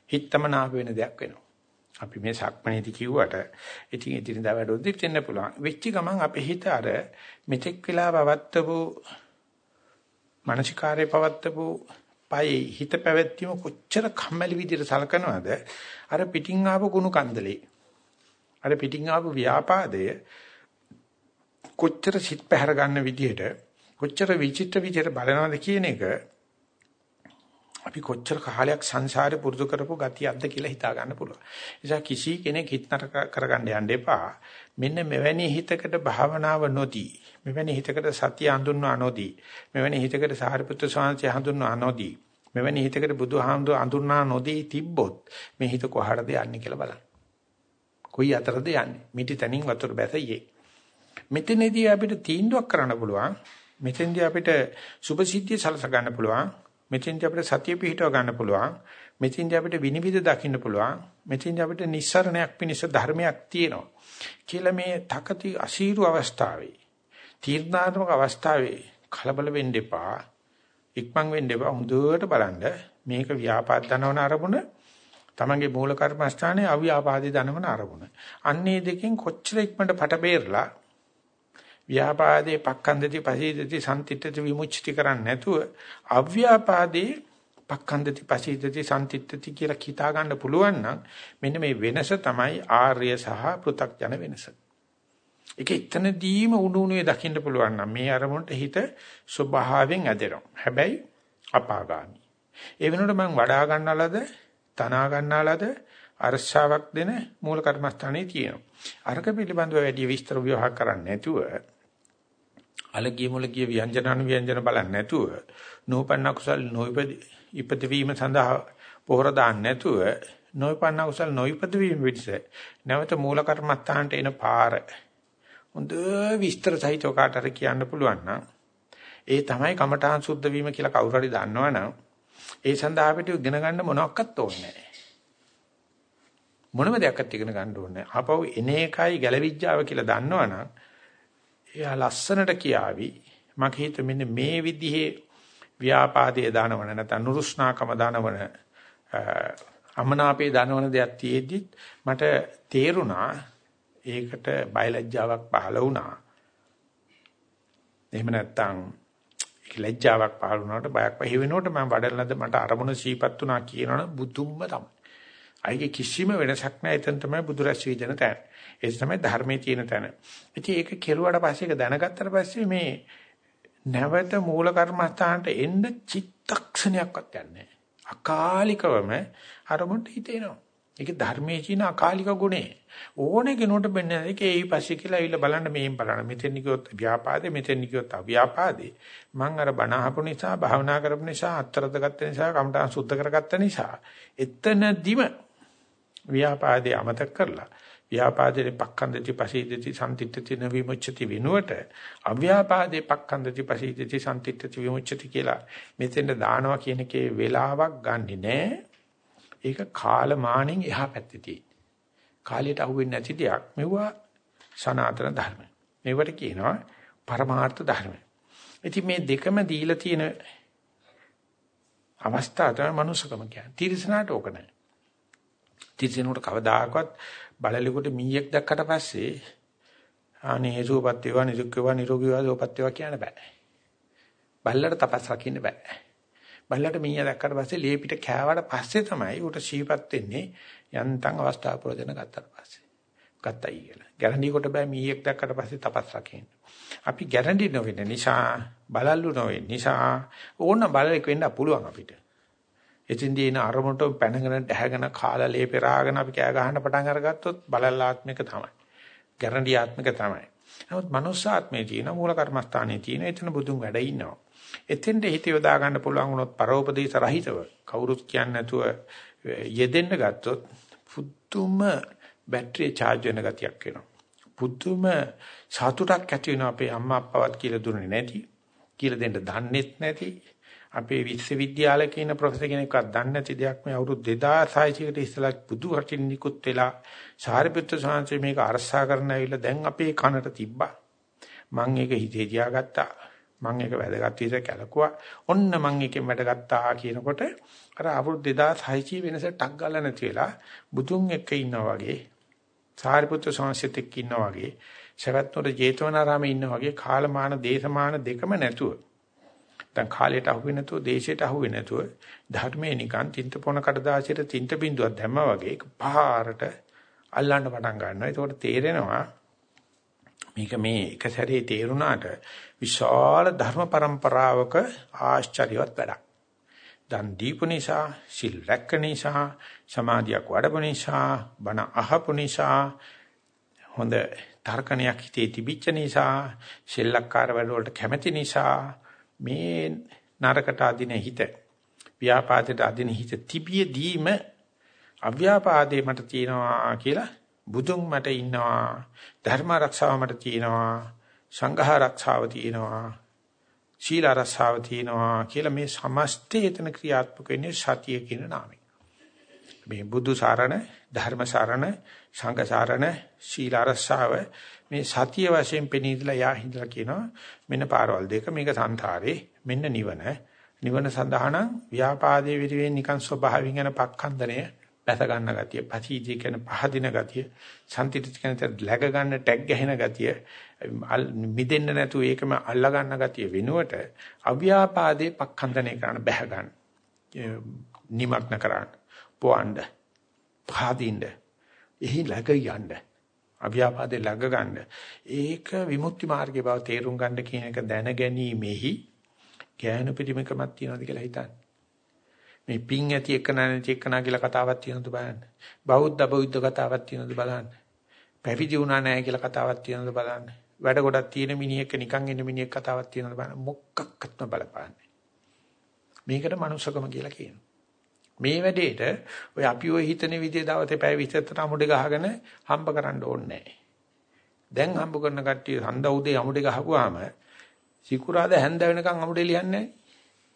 [SPEAKER 1] හිතමනාප වෙන දෙයක් වෙනවා. අපි මේ සක්මණේදී කිව්වට ඉතින් ඉතින්දා වැඩොද්දිත් වෙන්න පුළුවන්. වෙච්ච ගමන් අපේ හිත අර මෙතෙක් වෙලා පවත්තපු මානසිකාරේ පවත්තපු පයි හිත පැවැත්වීම කොච්චර කම්මැලි විදිහට සලකනවද? අර පිටින් ආපු කුණු කන්දලේ. අර පිටින් ආපු ව්‍යාපාදය කොච්චර සිත් පැහැර ගන්න විදිහට කොච්චර විචිත්‍ර විදිහට බලනවද කියන එක අපි කොච්චර කාලයක් සංසාරේ පුරුදු කරපු ගතියක්ද කියලා හිතා ගන්න පුළුවන්. නිසා කිසි කෙනෙක් හිතනර කරගන්න යන්න එපා. මෙන්න මෙවැනි හිතකට භාවනාව නොදී, මෙවැනි හිතකට සතිය හඳුන්වා නොදී, මෙවැනි හිතකට සාරිපුත්‍ර ස්වාමීන් හඳුන්වා නොදී, මෙවැනි හිතකට බුදුහාමුදුර හඳුන්වා නොදී තිබ්බොත් මේ හිත කොහටද යන්නේ කියලා බලන්න. කොයි අතරද යන්නේ? මිටි තනින් වතුර බැසයේ. මෙතනදී අපිට තීන්දුවක් කරන්න පුළුවන්. මෙතෙන්දී අපිට සුභසිද්ධිය සලස ගන්න පුළුවන්. මෙතෙන්දී අපිට සතිය පිහිටව ගන්න පුළුවන්. මෙතෙන්දී අපිට විනිවිද දකින්න පුළුවන්. මෙතෙන්දී අපිට නිස්සරණයක් පිණිස ධර්මයක් තියෙනවා. කියලා මේ තකති අසීරු අවස්ථාවේ තීර්ණාත්මක අවස්ථාවේ කලබල වෙන්න එපා. ඉක්මන් වෙන්න එපා. හොඳට බලන්න මේක ව්‍යාපාද දනවන අරමුණ තමන්ගේ මූල කර්මස්ථානයේ අව්‍යාපාදී දනවන අරමුණ. අන්නේ දෙකෙන් කොච්චර ඉක්මනට පට බේරලා ව්‍යාපාදේ පක්ඛන්දති පසීදති සම්තිත්‍ත්‍ති විමුක්ති කරන්නේ නැතුව අව්‍යාපාදේ පක්ඛන්දති පසීදති සම්තිත්‍ත්‍ති කියලා හිතා ගන්න පුළුවන් නම් මෙන්න මේ වෙනස තමයි ආර්ය සහ පෘථග්ජන වෙනස. ඒක එතනදීම උණු උණුවේ දකින්න පුළුවන් නම් මේ අරමුණට හිත ස්වභාවයෙන් ඇදෙනවා. හැබැයි අපාගාමි. ඒ වෙනුවට මම වඩා ගන්නලද, තනා ගන්නලද අරශාවක් දෙන මූල කර්මස්ථානයේ තියෙනවා. අරක පිළිබඳව වැඩි විස්තර විවහාර කරන්නේ නැතුව අලගිය මුලගිය ව්‍යංජන අනු ව්‍යංජන බලන්නේ නැතුව නෝපන්න කුසල් නොයිපද ඉපද වීම සඳහා පොහොර දාන්න නැතුව නොයිපන්න කුසල් නොයිපද වීම පිණිස නැවත මූල කර්මස්ථානට එන පාර හොඳ විස්තර සහිතව කාට හරි කියන්න පුළුවන් නම් ඒ තමයි කමඨාන් සුද්ධ වීම කියලා කවුරු හරි දන්නවනම් ඒ සඳහා අපිට ඉගෙන ගන්න මොනවත් ඕනේ නැහැ. මොනම දෙයක්වත් ඉගෙන ගන්න ඕනේ නැහැ. ආපහු එන එකයි ගැලවිඥාව කියලා දන්නවනම් එයා ලස්සනට කියාවි මගේ හිත මෙන්න මේ විදිහේ ව්‍යාපාදයේ දානවන නැත්නම් නුරුස්නාකම දානවන අමනාපේ දානවන දෙයක් තියෙද්දි මට තේරුණා ඒකට බයලජ්ජාවක් පහළ වුණා. එහෙම නැත්නම් ඒක ලැජ්ජාවක් පහළ වුණාට බයක් පහි වෙනකොට මම වඩලනද මට අරමුණ සීපත් වුණා කියනවනේ බුදුම්ම තමයි. අයිගේ කිසිම වෙනසක් නැහැ එතන තමයි බුදු රැස් වීදෙන තැන ඒක තමයි ධර්මයේ තියෙන තැන. ඉතින් ඒක කෙරුවාට පස්සේ ඒක දැනගත්තට පස්සේ මේ නැවත මූල කර්මස්ථානට එන්න චිත්තක්ෂණයක්වත් යන්නේ අකාලිකවම අරමුණට හිතෙනවා. ඒක ධර්මයේ කියන අකාලික ගුණේ. ඕනේ කෙනෙකුට බෙන්නේ ඒකේ ඊපස්සේ කියලා ඇවිල්ලා බලන්න මේන් බලන්න. මෙතෙන් කිව්වොත් ව්‍යාපාදේ මෙතෙන් කිව්වොත් අව්‍යාපාදේ. මං අර බණ අහපු නිසා භාවනා කරපු නිසා අත්තරද ගත්ත නිසා කමඨාන් සුද්ධ කරගත්ත නිසා එතනදිම ව්‍යාපාදේ අමතක කරලා ව්‍යාපාදේ පක්ඛන්දති පසීදති සම්තිත්‍ත්‍ති නවිමුච්ඡති විනුවට අව්‍යාපාදේ පක්ඛන්දති පසීදති සම්තිත්‍ත්‍ති විමුච්ඡති කියලා මෙතෙන්ද දානවා කියන එකේ වෙලාවක් ගන්නෙ නෑ ඒක කාලමාණෙන් එහා පැත්තේ කාලයට අහුවෙන්නේ නැති දෙයක් මෙවුවා සනාතන ධර්ම මේවට කියනවා පරමාර්ථ ධර්ම ඉතින් මේ දෙකම දීලා තියෙන අවස්ථාව තමයි මනුස්සකම කියන්නේ. තිරසනාට ඕක නැහැ. තිරසනුට කවදාකවත් බලලෙකුට මීයක් දැක්කට පස්සේ අනේ සුවපත් වේවා නිරුක් වේවා නිරෝගී වේවා සුවපත් වේවා කියන්න බෑ. බල්ලට තපස් රකින්න බෑ. බල්ලට මීයා දැක්කට පස්සේ ලේ පිට කෑවට පස්සේ තමයි උට සීපත් වෙන්නේ යන්තම් අවස්ථාව ප්‍රයෝජන ගත්තට පස්සේ. ගත්තයි කියලා. ගැරන්ටි කොට බෑ මීයක් දැක්කට පස්සේ තපස් රකින්න. අපි ගැරන්ටි නොවෙන නිසා බලල්ලු නොවෙන නිසා ඕන බලලෙක් වෙන්න පුළුවන් අපිට. එතින්දී එන අරමුණට පැනගෙන දැහැගෙන කාලා ලේ පෙරාගෙන අපි කෑ ගහන්න පටන් අරගත්තොත් බලල්ලාත්මික තමයි. ගැරන්ටි ආත්මික තමයි. නමුත් මනුස්ස ආත්මයේ තියෙන මූල කර්මස්ථානයේ තියෙන එතන බුදුන් වැඩ ඉන්නවා. එතෙන්ට හිත යොදා ගන්න පුළුවන් වුණොත් පරෝපදේශ රහිතව කවුරුත් කියන්නේ නැතුව යෙදෙන්න ගත්තොත් පුදුම බැටරිය charge වෙන ගතියක් එනවා. පුදුම සතුටක් ඇති වෙනවා අපේ අම්මා අප්පවත් කියලා දුන්නේ නැති. කියලා දෙන්න දන්නෙත් නැති. අපේ විශ්වවිද්‍යාලේ කියන ප්‍රොෆෙසර් කෙනෙක්වත් දන්නේ නැති දෙයක් මේ අවුරුදු 2600 කට ඉස්සලා බුදු රටින් නිකුත් වෙලා සාරිපුත්‍ර ස්වාමීන් මේක අරසා කරන්න ඇවිල්ලා දැන් අපේ කනට තිබ්බා. මම ඒක හිතේ තියාගත්තා. මම ඒක වැදගත් විදිහට කැලකුවා. ඔන්න මම එකෙන් වැඩ ගත්තා කියනකොට අර අවුරුදු 2600 වෙනස ටක් ගාලා නැති වෙලා බුදුන් එක්ක ඉන්නා වගේ සාරිපුත්‍ර සංසිත එක්ක ඉන්නා වගේ සවැත්නුවර ජේතවනාරාමේ ඉන්නා වගේ කාලමාන දේශමාන දෙකම නැතුව දැන් කාලයට අහුවෙන්නේ නැතුව දේශයට අහුවෙන්නේ නැතුව ධර්මයේ නිකන් තින්ත පොන කඩදාසියට තින්ත බින්දුවක් දැම්මා වගේ පාරට අල්ලන්න පටන් ගන්නවා. ඒකට තේරෙනවා මේක මේ එක සැරේ තේරුණාට විශාල ධර්ම પરම්පරාවක ආශ්චර්යවත් වැඩක්. දන් දීපු නිසා, සිල් රැක්ක නිසා, සමාධියක් වඩපු නිසා, බණ අහපු නිසා, හොඳ තර්කණයක් හිතේ තිබිච්ච නිසා, සෙල්ලක්කාර වැඩ වලට කැමැති නිසා මේ නරකට අදින හිත, ව්‍යාපාදයට අදින හිත තිබියදීම අව්‍යාපාදේ මට තියෙනවා කියලා බුදුන් මට ඉන්නවා ධර්ම ආරක්ෂාව මට තියෙනවා සංඝ ආරක්ෂාව තියෙනවා ශීල ආරක්ෂාව තියෙනවා කියලා මේ සමස්තය එතන ක්‍රියාත්මක වෙන්නේ සතිය කියන නාමයෙන්. මේ බුදු සාරණ ධර්ම සාරණ සංඝ සාරණ ශීල ආරක්ෂාව මේ සතිය වශයෙන් පෙනීදලා යා හිඳලා කියනවා මෙන්න පාරවල් දෙක මේක සංසාරේ මෙන්න නිවන නිවන සඳහා නම් ව්‍යාපාදයේ විදිහේ නිකන් ස්වභාවයෙන් යන පක්ඛන්දනය බැස ගන්න ගතිය, පචීජී කියන පහදින ගතිය, සම්තිති කියන läග ගන්න ටැග් ගැහෙන ගතිය, මිදෙන්න නැතුව ඒකම අල්ලා ගන්න ගතිය වෙනුවට අව්‍යාපාදේ පක්ඛන්දනය කරන්න බැහැ ගන්න. නිමග්න කරන්න, පොවන්න, පහදින්න, එහි läග යන්න. අව්‍යාපාදේ läග ගන්න. ඒක විමුක්ති මාර්ගයේ බව තේරුම් ගන්න කියන එක දැන ගැනීමෙහි ඥාන පිටිමකමක් තියනවාද කියලා හිතන්න. මේ පිං ඇති එක නැති එක නා කියලා කතාවක් තියෙනවද බලන්න. බෞද්ධ බෞද්ධ කතාවක් තියෙනවද බලන්න. පැවිදි වුණා නැහැ කියලා කතාවක් තියෙනවද බලන්න. වැඩ ගොඩක් තියෙන මිනිහෙක් නිකන් එන මිනිහෙක් කතාවක් තියෙනවද බලන්න. මොකක්වත්ම බලපාන්නේ. මේකට මනුස්සකම කියලා කියනවා. මේ වැඩේට ඔය අපි ඔය හිතන විදිහේ දවසේ පැය 20කට අමුඩේ ගහගෙන හම්බ කරන්න ඕනේ නැහැ. දැන් හම්බ කරන කට්ටිය හන්ද උදේ අමුඩේ ගහපුවාම සිකුරාද හැන්ද වෙනකන් අමුඩේ ලියන්නේ නැහැ.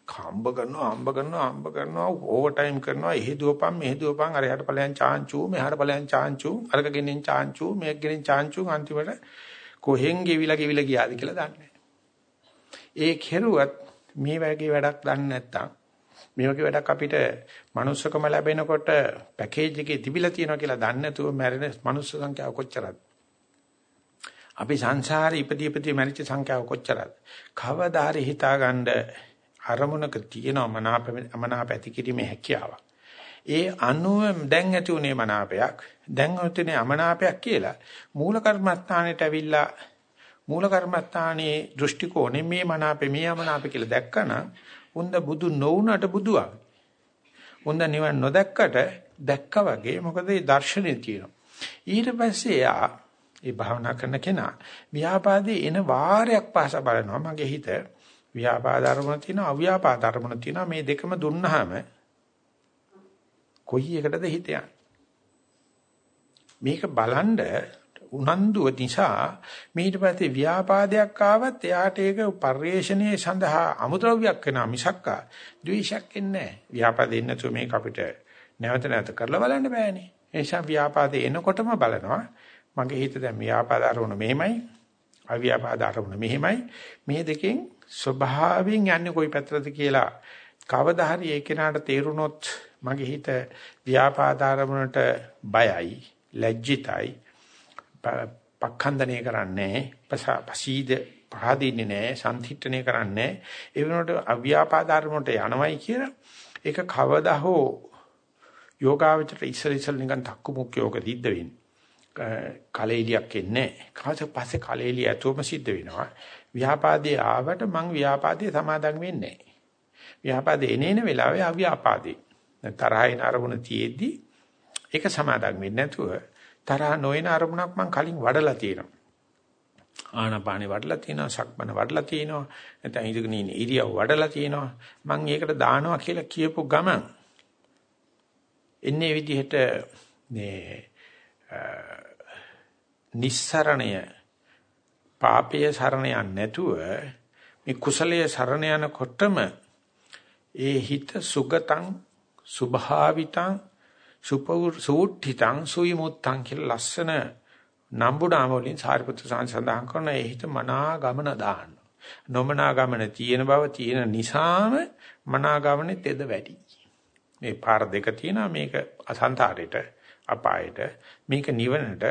[SPEAKER 1] හම්බ කරනවා හම්බ කරනවා හම්බ කරනවා ඕවර් ටයිම් කරනවා එහෙ දුවපන් මෙහෙ දුවපන් අර යට ඵලයන් චාන්චු මෙහාට ඵලයන් චාන්චු අරක ගෙනින් චාන්චු මේක ගෙනින් චාන්චු අන්තිමට කොහෙන් ගෙවිලා ගෙවිලා ගියාද කියලා දන්නේ ඒ කෙරුවත් මේ වගේ වැඩක් දන්නේ නැත්තම් මේ වගේ වැඩක් අපිට manussකම ලැබෙනකොට පැකේජ් එකේ තිබිලා තියෙනවා කියලා දන්නේ නැතුව මැරෙන මනුස්ස සංඛ්‍යාව කොච්චරද අපි සංසාරේ ඉපදී ඉපදී මැරිච්ච සංඛ්‍යාව කොච්චරද කවදා හරි හිතාගන්න අරමුණක තියෙන මනාප මනාප ඇති කිරීමේ හැකියාව. ඒ අනුව දැන් ඇති උනේ මනාපයක්, දැන් ඇතිනේ අමනාපයක් කියලා මූල කර්මස්ථානෙට ඇවිල්ලා මූල කර්මස්ථානයේ දෘෂ්ටි කෝණය මේ මනාපේ මේ අමනාපේ කියලා දැක්කනම් උන්ද බුදු නොවුනට බුදුවා. උන්ද නිවන් නොදැක්කට දැක්කා වගේ මොකද ඒ දර්ශනේ තියෙනවා. ඊට පස්සේ යා ඒ භාවනා කරන කෙනා ව්‍යාපාදේ එන වාරයක් පාස බලනවා මගේ හිත ව්‍යාපාද අරමුණ තියෙනවා අව්‍යාපාද අරමුණ තියෙනවා මේ දෙකම දුන්නාම කොයි එකටද හිත මේක බලන්ඩ උනන්දුව නිසා ඊට පස්සේ ව්‍යාපාදයක් ආවත් එයාට ඒක පරිේශණයේ සඳහා අමුද්‍රව්‍යයක් වෙනා මිසක්කා ද්වේෂයක් එන්නේ නැහැ. ව්‍යාපාදේ නැතුව මේක අපිට නැවත නැවත කරලා බලන්න බෑනේ. ඒ නිසා ව්‍යාපාදේ එනකොටම බලනවා මගේ හිත දැන් ව්‍යාපාද අරමුණ මෙහෙමයි අව්‍යාපාද අරමුණ මෙහෙමයි මේ දෙකෙන් ස්වභාවයෙන් යන්නේ කොයි පැත්තටද කියලා කවදා හරි ඒ කෙනාට තේරුනොත් මගේ හිත ව්‍යාපාදාරමුණට බයයි ලැජ්ජිතයි පක්ඛන්දනය කරන්නේ පසීද පහදින්නේ නැහැ. සම්තිට්ඨනය කරන්නේ ඒ වෙනකොට අව්‍යාපාද අරමුණට යනවයි කියලා ඒක කවදා හෝ යෝගාවචර ඉස්සර ඉස්සර නිකන් තක්කු මුක් යෝග දිද්ද වෙන්නේ. කලෙලියක් එන්නේ කාට පස්සේ කලෙලිය ඇතුවම සිද්ධ වෙනවා. ව්‍යාපාදේ ආවට මං ව්‍යාපාදේ සමාදන් වෙන්නේ නැහැ. ව්‍යාපාදේ එනේන වෙලාවේ අව්‍යාපාදේ. තරහින් අරමුණ තියේදී ඒක සමාදන් වෙන්නේ නැතුව තරහ නොයන අරමුණක් මං කලින් වඩලා තියෙනවා. ආනාපානෙ වඩලා තියෙනවා, සක්මන වඩලා තියෙනවා, නැත්නම් ඉඳගෙන ඉන්න ඉරියව් වඩලා තියෙනවා. මං ඒකට දානවා කියලා කියපු ගමන් එන්නේ විදිහට මේ නිස්සරණය පාපයේ සරණ යන්නේ නැතුව මේ කුසලයේ සරණ යනකොටම ඒ හිත සුගතං සුභාවිතං සූට්ඨිතං සුවිමුත්තං කියලා ලස්සන නම්බුනාම වලින් සාරිපුත්‍ර සඳහන් කරන ඒ හිත මනා ගමන දාන්න. නොමනා ගමන තියෙන බව තියෙන නිසාම මනා ගමනේ තෙද වැඩි. මේ පාර දෙක තියෙනවා මේක අසන්තරයට අපායට මේක නිවනට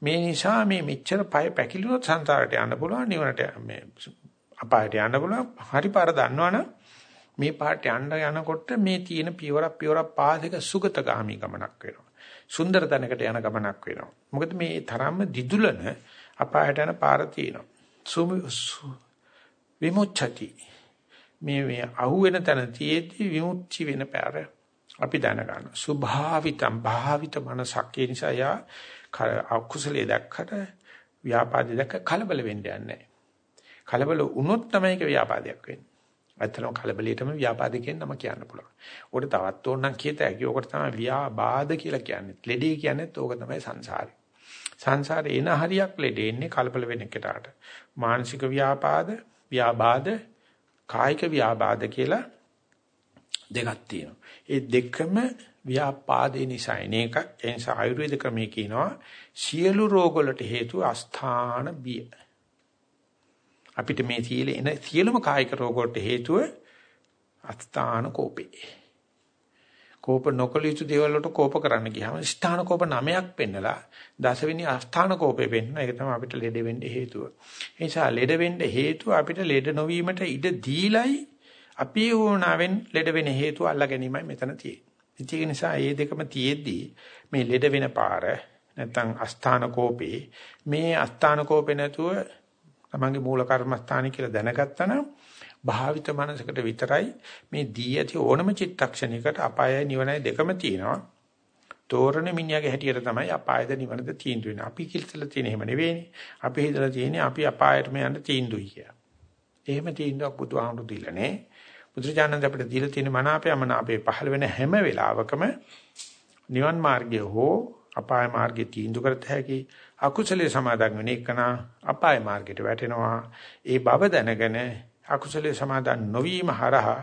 [SPEAKER 1] මේ නිසා මේ මෙච්චර පය පැකිලුනොත් සංසාරයට යන්න පුළුවන් නිවනට මේ අපායට යන්න පුළුවන් හරි පාර දන්නවනම් මේ පාට යන්න යනකොට මේ තියෙන පියවරක් පියවරක් පාදක සුගතගාමි ගමනක් වෙනවා. සුන්දර තැනකට යන ගමනක් වෙනවා. මොකද මේ තරම්ම දිදුලන අපායට යන පාර තියෙනවා. විමුච්ඡති මේ මේ අහුවෙන තැන තියේදී විමුක්ති වෙන පාර අපි දැනගන්න. සුභාවිතම් භාවිත මනසක් ඒ නිසා යා අකුසලයේ දැක්කට ව්‍යාපාදේ දැක්ක කලබල වෙන්න යන්නේ කලබල වුණොත් තමයි ඒක ව්‍යාපාදයක් වෙන්නේ. ඇත්තටම කලබලයටම ව්‍යාපාදිකෙන් නම කියන්න පුළුවන්. උකට තවත් ඕනනම් කියත හැකි. ඕකට තමයි ව්‍යාබාධ කියලා කියන්නේ. ලෙඩේ කියන්නේත් ඕක තමයි සංසාරේ. සංසාරේ එන හරියක් ලෙඩේ ඉන්නේ කලබල වෙන එකටට. මානසික ව්‍යාපාද, ව්‍යාබාධ, කායික ව්‍යාබාධ කියලා දෙකක් තියෙනවා. ඒ දෙකම ව්‍යාපාදේ නිසා එන එකක්. ඒ නිසා ආයුර්වේද ක්‍රමයේ කියනවා සියලු රෝග වලට හේතුව අස්ථාන බිය. අපිට මේ සීල එන සියලුම කායික රෝග වලට හේතුව අස්ථාන කෝපේ. කෝප නොකළ යුතු දේවල් වලට කෝප කරන්න ගියාම ස්ථාන කෝප නමයක් පෙන්නලා දසවෙනි අස්ථාන කෝපේ පෙන්න ඒක තමයි අපිට ලෙඩ වෙන්න හේතුව. ඒ නිසා ලෙඩ වෙන්න හේතුව අපිට ලෙඩ නොවීමට ඉඩ දීලයි අපි වුණාවෙන් ලෙඩ වෙන හේතුව අල්ලා ගැනීමයි මෙතන තියෙන්නේ. ඒක නිසා මේ දෙකම තියෙද්දී මේ ලෙඩ වෙන පාර නැත්තම් අස්ථාන කෝපේ මේ අස්ථාන කෝපේ නැතුව තමන්ගේ මූල කර්මස්ථානයි කියලා දැනගත්තා නම් භාවිත මනසකට විතරයි මේ දී ඇති ඕනම චිත්තක්ෂණයකට අපායයි නිවනයි දෙකම තියෙනවා. තෝරන මිනිහාගේ හැටියට තමයි අපායද නිවනද තීන්දුව වෙන්නේ. අපි කිල්තලා තියෙන එහෙම නෙවෙයිනේ. අපි හිතලා තියෙන්නේ අපි අපායටම යන්න තීන්දුවයි කියලා. එහෙම තීන්දුවක් බුදුහාමුදුරු දීලා නේ. බුදුරජාණන් අපිට දීලා තියෙන මනාපයම අපේ පහළ වෙන හැම වෙලාවකම නිවන් මාර්ගය හෝ අපාය මාර්ගයේ තීන්දුව කරත හැකි අකුසලයේ සමාදන් වෙන එකන අපාය මාර්ගයට වැටෙනවා. ඒ බව දැනගෙන අකුසලයේ සමාදන් නොවීම හරහා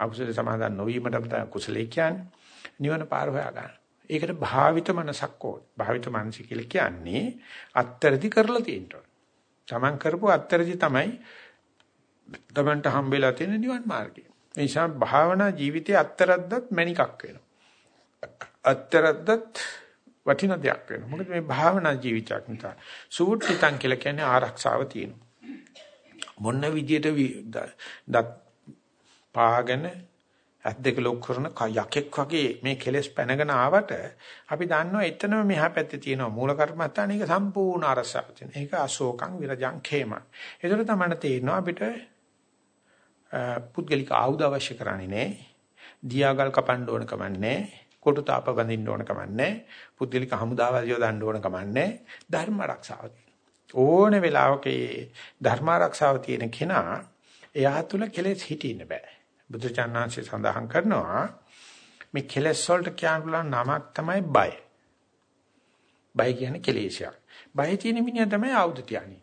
[SPEAKER 1] අකුසලයේ සමාදන් නොවීමට තමයි කුසලයේ කියන්නේ නිවන පාර හොයා ගන්න. ඒකට භාවිත මනසක් ඕන. භාවිත මනස කියලා කියන්නේ අත්තරදි කරලා තියෙනවා. Taman කරපු අත්තරදි තමයි Tamanට හම්බෙලා තියෙන නිවන් මාර්ගය. ඒ නිසා භාවනා ජීවිතයේ අත්තරද්දත් මණිකක් වෙනවා. අත්තරද්දත් වටින දෙයක් වෙනවා. මොකද මේ භාවනා ජීවිතයක් නිසා සූට්ඨිතං කියලා කියන්නේ ආරක්ෂාව තියෙනවා. මොන විදියට දත් පාගෙන ඇස් දෙක ලොක් කරන යකෙක් වගේ මේ කෙලෙස් පැනගෙන ආවට අපි දන්නවා එතනම මෙහා පැත්තේ තියෙනවා මූල කර්මත්තාන ඒක සම්පූර්ණ අරසාව තියෙන. ඒක අශෝකං විරජං khේම. ඒතර තමයි තේරෙනවා අපිට පුද්ගලික ආයුධ අවශ්‍ය කරන්නේ නැහැ. දියාගල් කපන්න ඕන කමන්නේ කොටු තාප බඳින්න ඕන කමන්නේ පුද්ගලික හමුදාවල් යොදන්න ඕන කමන්නේ ධර්ම ආරක්ෂාව ඕන වෙලාවක ධර්ම ආරක්ෂාව තියෙන කෙනා එයා තුල කෙලෙස් හිටින්න බෑ. බුදුචානන්සේ සඳහන් කරනවා මේ කෙලෙස් වලට කියන්න පුළුවන් නමක් තමයි බය. බය කියන්නේ කෙලෙසයක්. බය තියෙන මිනිහා තමයි ආයුධ තියන්නේ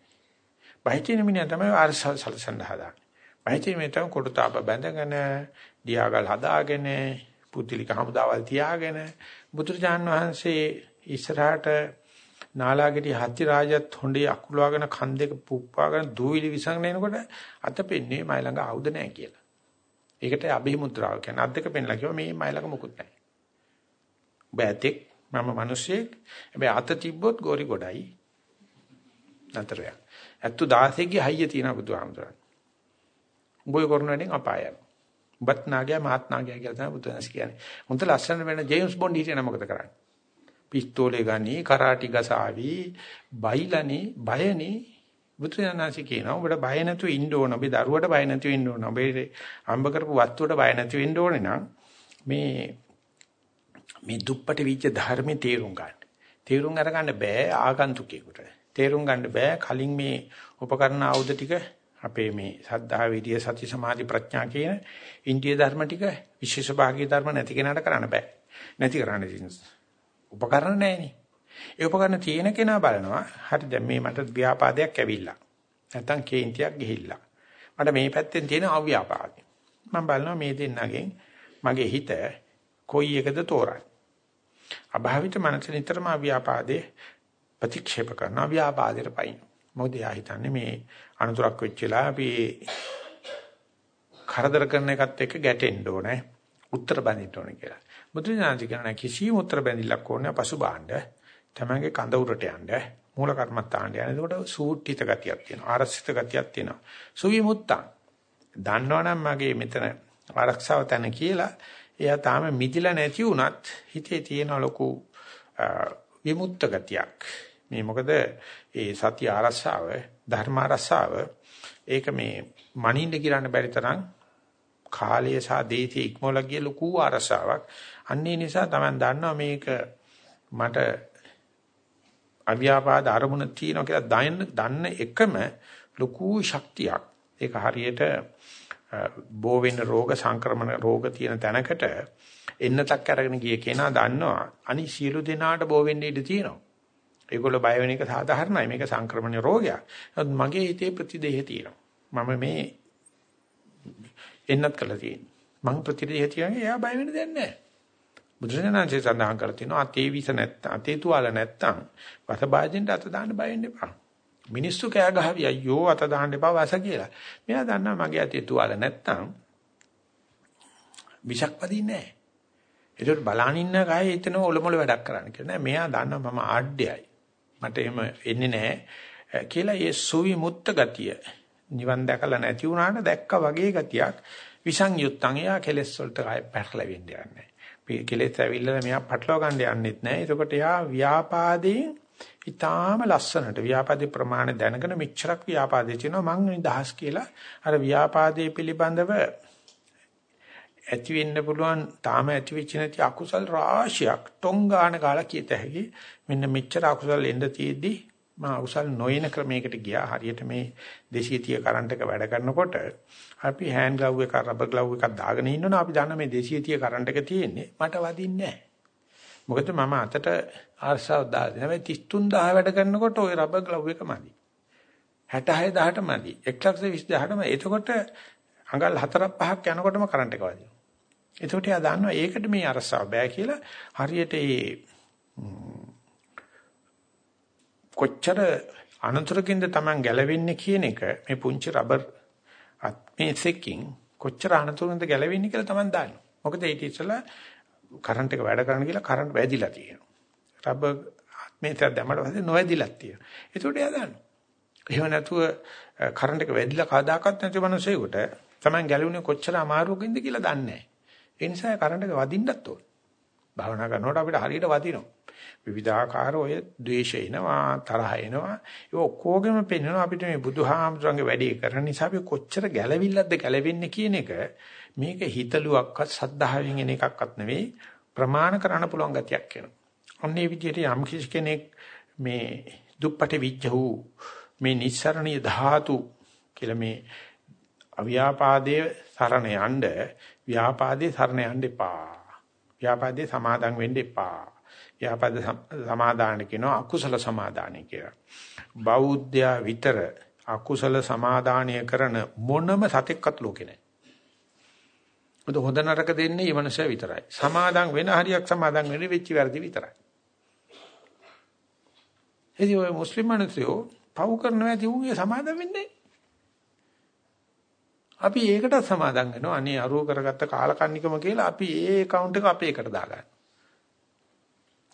[SPEAKER 1] බය තියෙන මිනිහා තමයි අරසල් සලසන්න හදාන්නේ. බය තියෙන මිනිහා තමයි කොටු තාප බැඳගෙන දියාගල් හදාගෙන පුද්ගලික හමුදාවල් තියාගෙන බුදුරජාන් වහන්සේ ඉස්සරහට නාලාගිරි හත්ති රාජත් හොඬේ අකුලවාගෙන කන් දෙක පුප්පාගෙන දූවිලි විසංගන එනකොට අත පෙන්නේ මයි ළඟ ආයුධ නැහැ කියලා. ඒකට අභිමුද්‍රාව කියන්නේ අත් දෙක පෙන්ලා කිව්වා මේ මයි ළඟ මොකුත් නැහැ. ඔබ ඇතෙක් මම මිනිස්සෙක්. හැබැයි අත තිබ්බොත් ගෝරි ගොඩයි. නතරයක්. ඇත්තු 16ගේ හයිය තියෙන බුදුහාමුදුරන්. උඹ ඔය කරන වැඩෙන් අපාය යනවා. උඹත් නාගයා මාත් නාගයා කියලා තමයි බුදුන්ස් කියන්නේ. උන්ට ලස්සන වෙන ජේම්ස් බොන්ඩ් හිටියන මොකද කරන්නේ? පිස්තෝලේ ගනි, කරාටි ගසාවි, බයිලනේ, බයනේ බුදුරජාණන්සේ කියනවා ඔබට බය නැතුව ඉන්න ඕන. ඔබේ දරුවට බය නැතුව ඉන්න ඕන. ඔබේ අම්බ කරපු වස්තුවට බය නැතුව ඉන්න ඕනේ නම් මේ මේ දුප්පට විච්ච ධර්මයේ තේරුම් ගන්න. තේරුම් අරගන්න බෑ ආගන්තුකයෙකුට. තේරුම් ගන්න බෑ කලින් මේ උපකරණ ආයුධ ටික අපේ මේ සද්ධා විදිය සති සමාධි ප්‍රඥා කියන ඉන්දිය ධර්ම ටික විශේෂ භාගී ධර්ම නැති කෙනාට කරන්න බෑ. නැති කරන්න තියෙන උපකරණ නැහෙනේ. ඒ උපකරණ තියෙන කෙනා බලනවා හරි දැන් මේ මට ව්‍යාපාදයක් ඇවිල්ලා. නැත්තම් කේන්තියක් ගිහිල්ලා. මට මේ පැත්තෙන් තියෙන අව්‍යාපාදේ. මම බලනවා මේ දෙන්නගෙන් මගේ හිත කොයි එකද තෝරන්නේ. අභාවිත මනස නිතරම අව්‍යාපාදේ ප්‍රතික්ෂේප කරනවා ව්‍යාපාදයට පයින්. මොකද එයා හිතන්නේ මේ අනුතරක් වෙච්ච වෙලා අපි කරදර කරන එකත් එක්ක ගැටෙන්න ඕනේ. උත්තර බඳින්න ඕනේ කියලා. බුදුසසුන කියන කිසිම උත්තර බැඳිල්ලක් ඕනේ පසුබාණ්ඩ. තමන්ගේ කඳ උරට යන්න මූල කර්මත්තාණ්ඩ යන. එතකොට සූට්ඨිත ගතියක් තියෙනවා. ආරක්ෂිත ගතියක් තියෙනවා. සුවිමුත්තං. දන්නවනම් මගේ මෙතන ආරක්ෂාව තැන කියලා එයා තාම මිදිලා නැති වුණත් හිතේ තියෙන ලොකු විමුක්ත ගතියක්. මේ මොකද ඒ සත්‍ය ආරස්සාව ධර්ම ආරස්සාව ඒක මේ මනින්න කියන්න බැරි තරම් කාලය සහ දේශය ඉක්මවලා ගිය ලොකු ආරස්සාවක්. අන්නේ නිසා තමයි දන්නවා මේක මට අව්‍යාපාද අරමුණ තියෙනවා කියලා දන්න දන්න එකම ලොකු ශක්තියක්. ඒක හරියට බෝ වෙන රෝග සංක්‍රමණ රෝග තියෙන තැනකට එන්නතක් අරගෙන ගිය කෙනා දන්නවා අනි සියලු දෙනාට බෝ වෙන්න ඉඩ තියෙනවා. ඒගොල්ලෝ බය වෙන එක සාධාරණයි. මේක සංක්‍රමණ රෝගයක්. නමුත් මගේ හිතේ ප්‍රතිදේහ තියෙනවා. මම මේ එන්නත් කළා තියෙන්නේ. මං ප්‍රතිදේහ තියන්නේ එයා බය වෙන්න දෙයක් නැහැ. බුදුරජාණන්සේ සඳහන් කරලා තිනවා අතේ විස නැත්තම් අතේ තුවාල නැත්තම් වසභාජෙන්ට අත දාන්න බය වෙන්න එපා. මිනිස්සු කෑ ගහවි අයියෝ අත දාන්න එපා වස කියලා. මෙයා දන්නවා මගේ අතේ තුවාල නැත්තම් විෂක් වදින්නේ නැහැ. ඒකට බලන් ඉන්න කය එතන ඔලොමොල වැඩක් කරන්න කියලා නෑ. මෙයා දන්නවා මම ආඩ්‍යයි. මට එහෙම එන්නේ නැහැ කියලා ඒ සුවිමුත්ත ගතිය නිවන් දැකලා නැති වුණාට දැක්කා වගේ ගතියක් විසංයුත්තං එයා කෙලෙස් වලට ආය පැටලෙන්න යන්නේ. කෙලෙස් ඇවිල්ලා මෙයා පටලව ගන්න යන්නෙත් නැහැ. එතකොට එයා ව්‍යාපාදයෙන් ඊටාම ලස්සනට ව්‍යාපාදේ ප්‍රමාණය දැනගෙන මෙච්චරක් ව්‍යාපාදේ තියෙනවා මං නිදහස් කියලා අර ව්‍යාපාදයේ පිළිබඳව ඇති වෙන්න පුළුවන් තාම ඇති වෙච්ච නැති අකුසල් රාශියක්. ටොංගාන කාලා කියත හැකි. මෙන්න මෙච්චර අකුසල් එන්න තියෙද්දි මා අකුසල් නොයන ක්‍රමයකට ගියා. හරියට මේ 230 කරන්ට් එක වැඩ කරනකොට අපි හෑන්ඩ් ග්ලව් එක රබර් ග්ලව් එකක් දාගෙන ඉන්නවනේ. අපි දන්න මේ 230 කරන්ට් එක තියෙන්නේ මට වදින්නේ නැහැ. මොකද මම අතට ආර්සාව දාලා දෙනවා. 33000 වැඩ කරනකොට ওই රබර් ග්ලව් එක මදි. 66000ට මදි. 120000ට මදි එතකොට අඟල් 4ක් 5ක් යනකොටම කරන්ට් එක වදිනවා එතකොට එයා දන්නවා ඒකට මේ අරසාව බෑ කියලා හරියට ඒ කොච්චර අනතුරකින්ද Taman ගැලවෙන්නේ කියන එක මේ පුංචි රබර් අත්මේසෙකින් කොච්චර අනතුරකින්ද ගැලවෙන්නේ කියලා Taman දන්නවා. මොකද ඒක ඉස්සලා කරන්ට් එක වැඩ කරන කියලා කරන්ට් වැදිලා තියෙනවා. රබර් අත්මේසයක් දැම්මට පස්සේ නොවැදිලා තියෙනවා. ඒකට එයා දන්නවා. එහෙම නැතුව කරන්ට් එක වැදිලා කවදාකවත් නැති මිනිසෙකුට Taman ගැලවුනේ කොච්චර අමාරුවකින්ද කියලා දන්නේ නැහැ. ඒ නිසා කරන්ට් එක වදින්නත් ඕන. භාවනා කරනකොට අපිට හරියට වදිනවා. විවිධාකාර ඔය ද්වේෂ එනවා, තරහ එනවා. ඒ ඔක්කොගෙම පෙන්වනවා අපිට මේ බුදුහාමුදුරන්ගේ වැඩේ කරන නිසා අපි කොච්චර ගැළවිල්ලක්ද ගැළවෙන්නේ කියන එක මේක හිතලුවක්වත් සද්ධාවෙන් එන එකක්වත් නෙවෙයි ප්‍රමාණ කරන්න පුළුවන් ගතියක් වෙනවා. අන්නේ විදිහට යම් කිසි කෙනෙක් මේ දුප්පට විච්ඡ වූ මේ නිස්සරණීය ධාතු කියලා මේ අව්‍යාපාදයේ සරණ යන්න ව්‍යාපාදේ සරණ යන්න එපා. ව්‍යාපාදේ සමාදන් වෙන්න එපා. ව්‍යාපාද සමාදාන කියනවා අකුසල සමාදානයි කියලා. බෞද්ධයා විතර අකුසල සමාදානය කරන මොනම සතෙක්වත් ලෝකේ නැහැ. මොකද හොඳ නරක දෙන්නේ මේ මනුස්සයා විතරයි. සමාදන් වෙන හරියක් සමාදන් වෙන්නේ වෙච්ච වැරදි විතරයි. එදී ඔය මුස්ලිම් මිනිස්සු පව් කරනවා ඇති උන්ගේ සමාදන් වෙන්නේ අපි ඒකට සමාදම් වෙනවා. අනේ අරුව කරගත්ත කාලකන්නිකම කියලා අපි ඒ account එක අපේ එකට දාගන්නවා.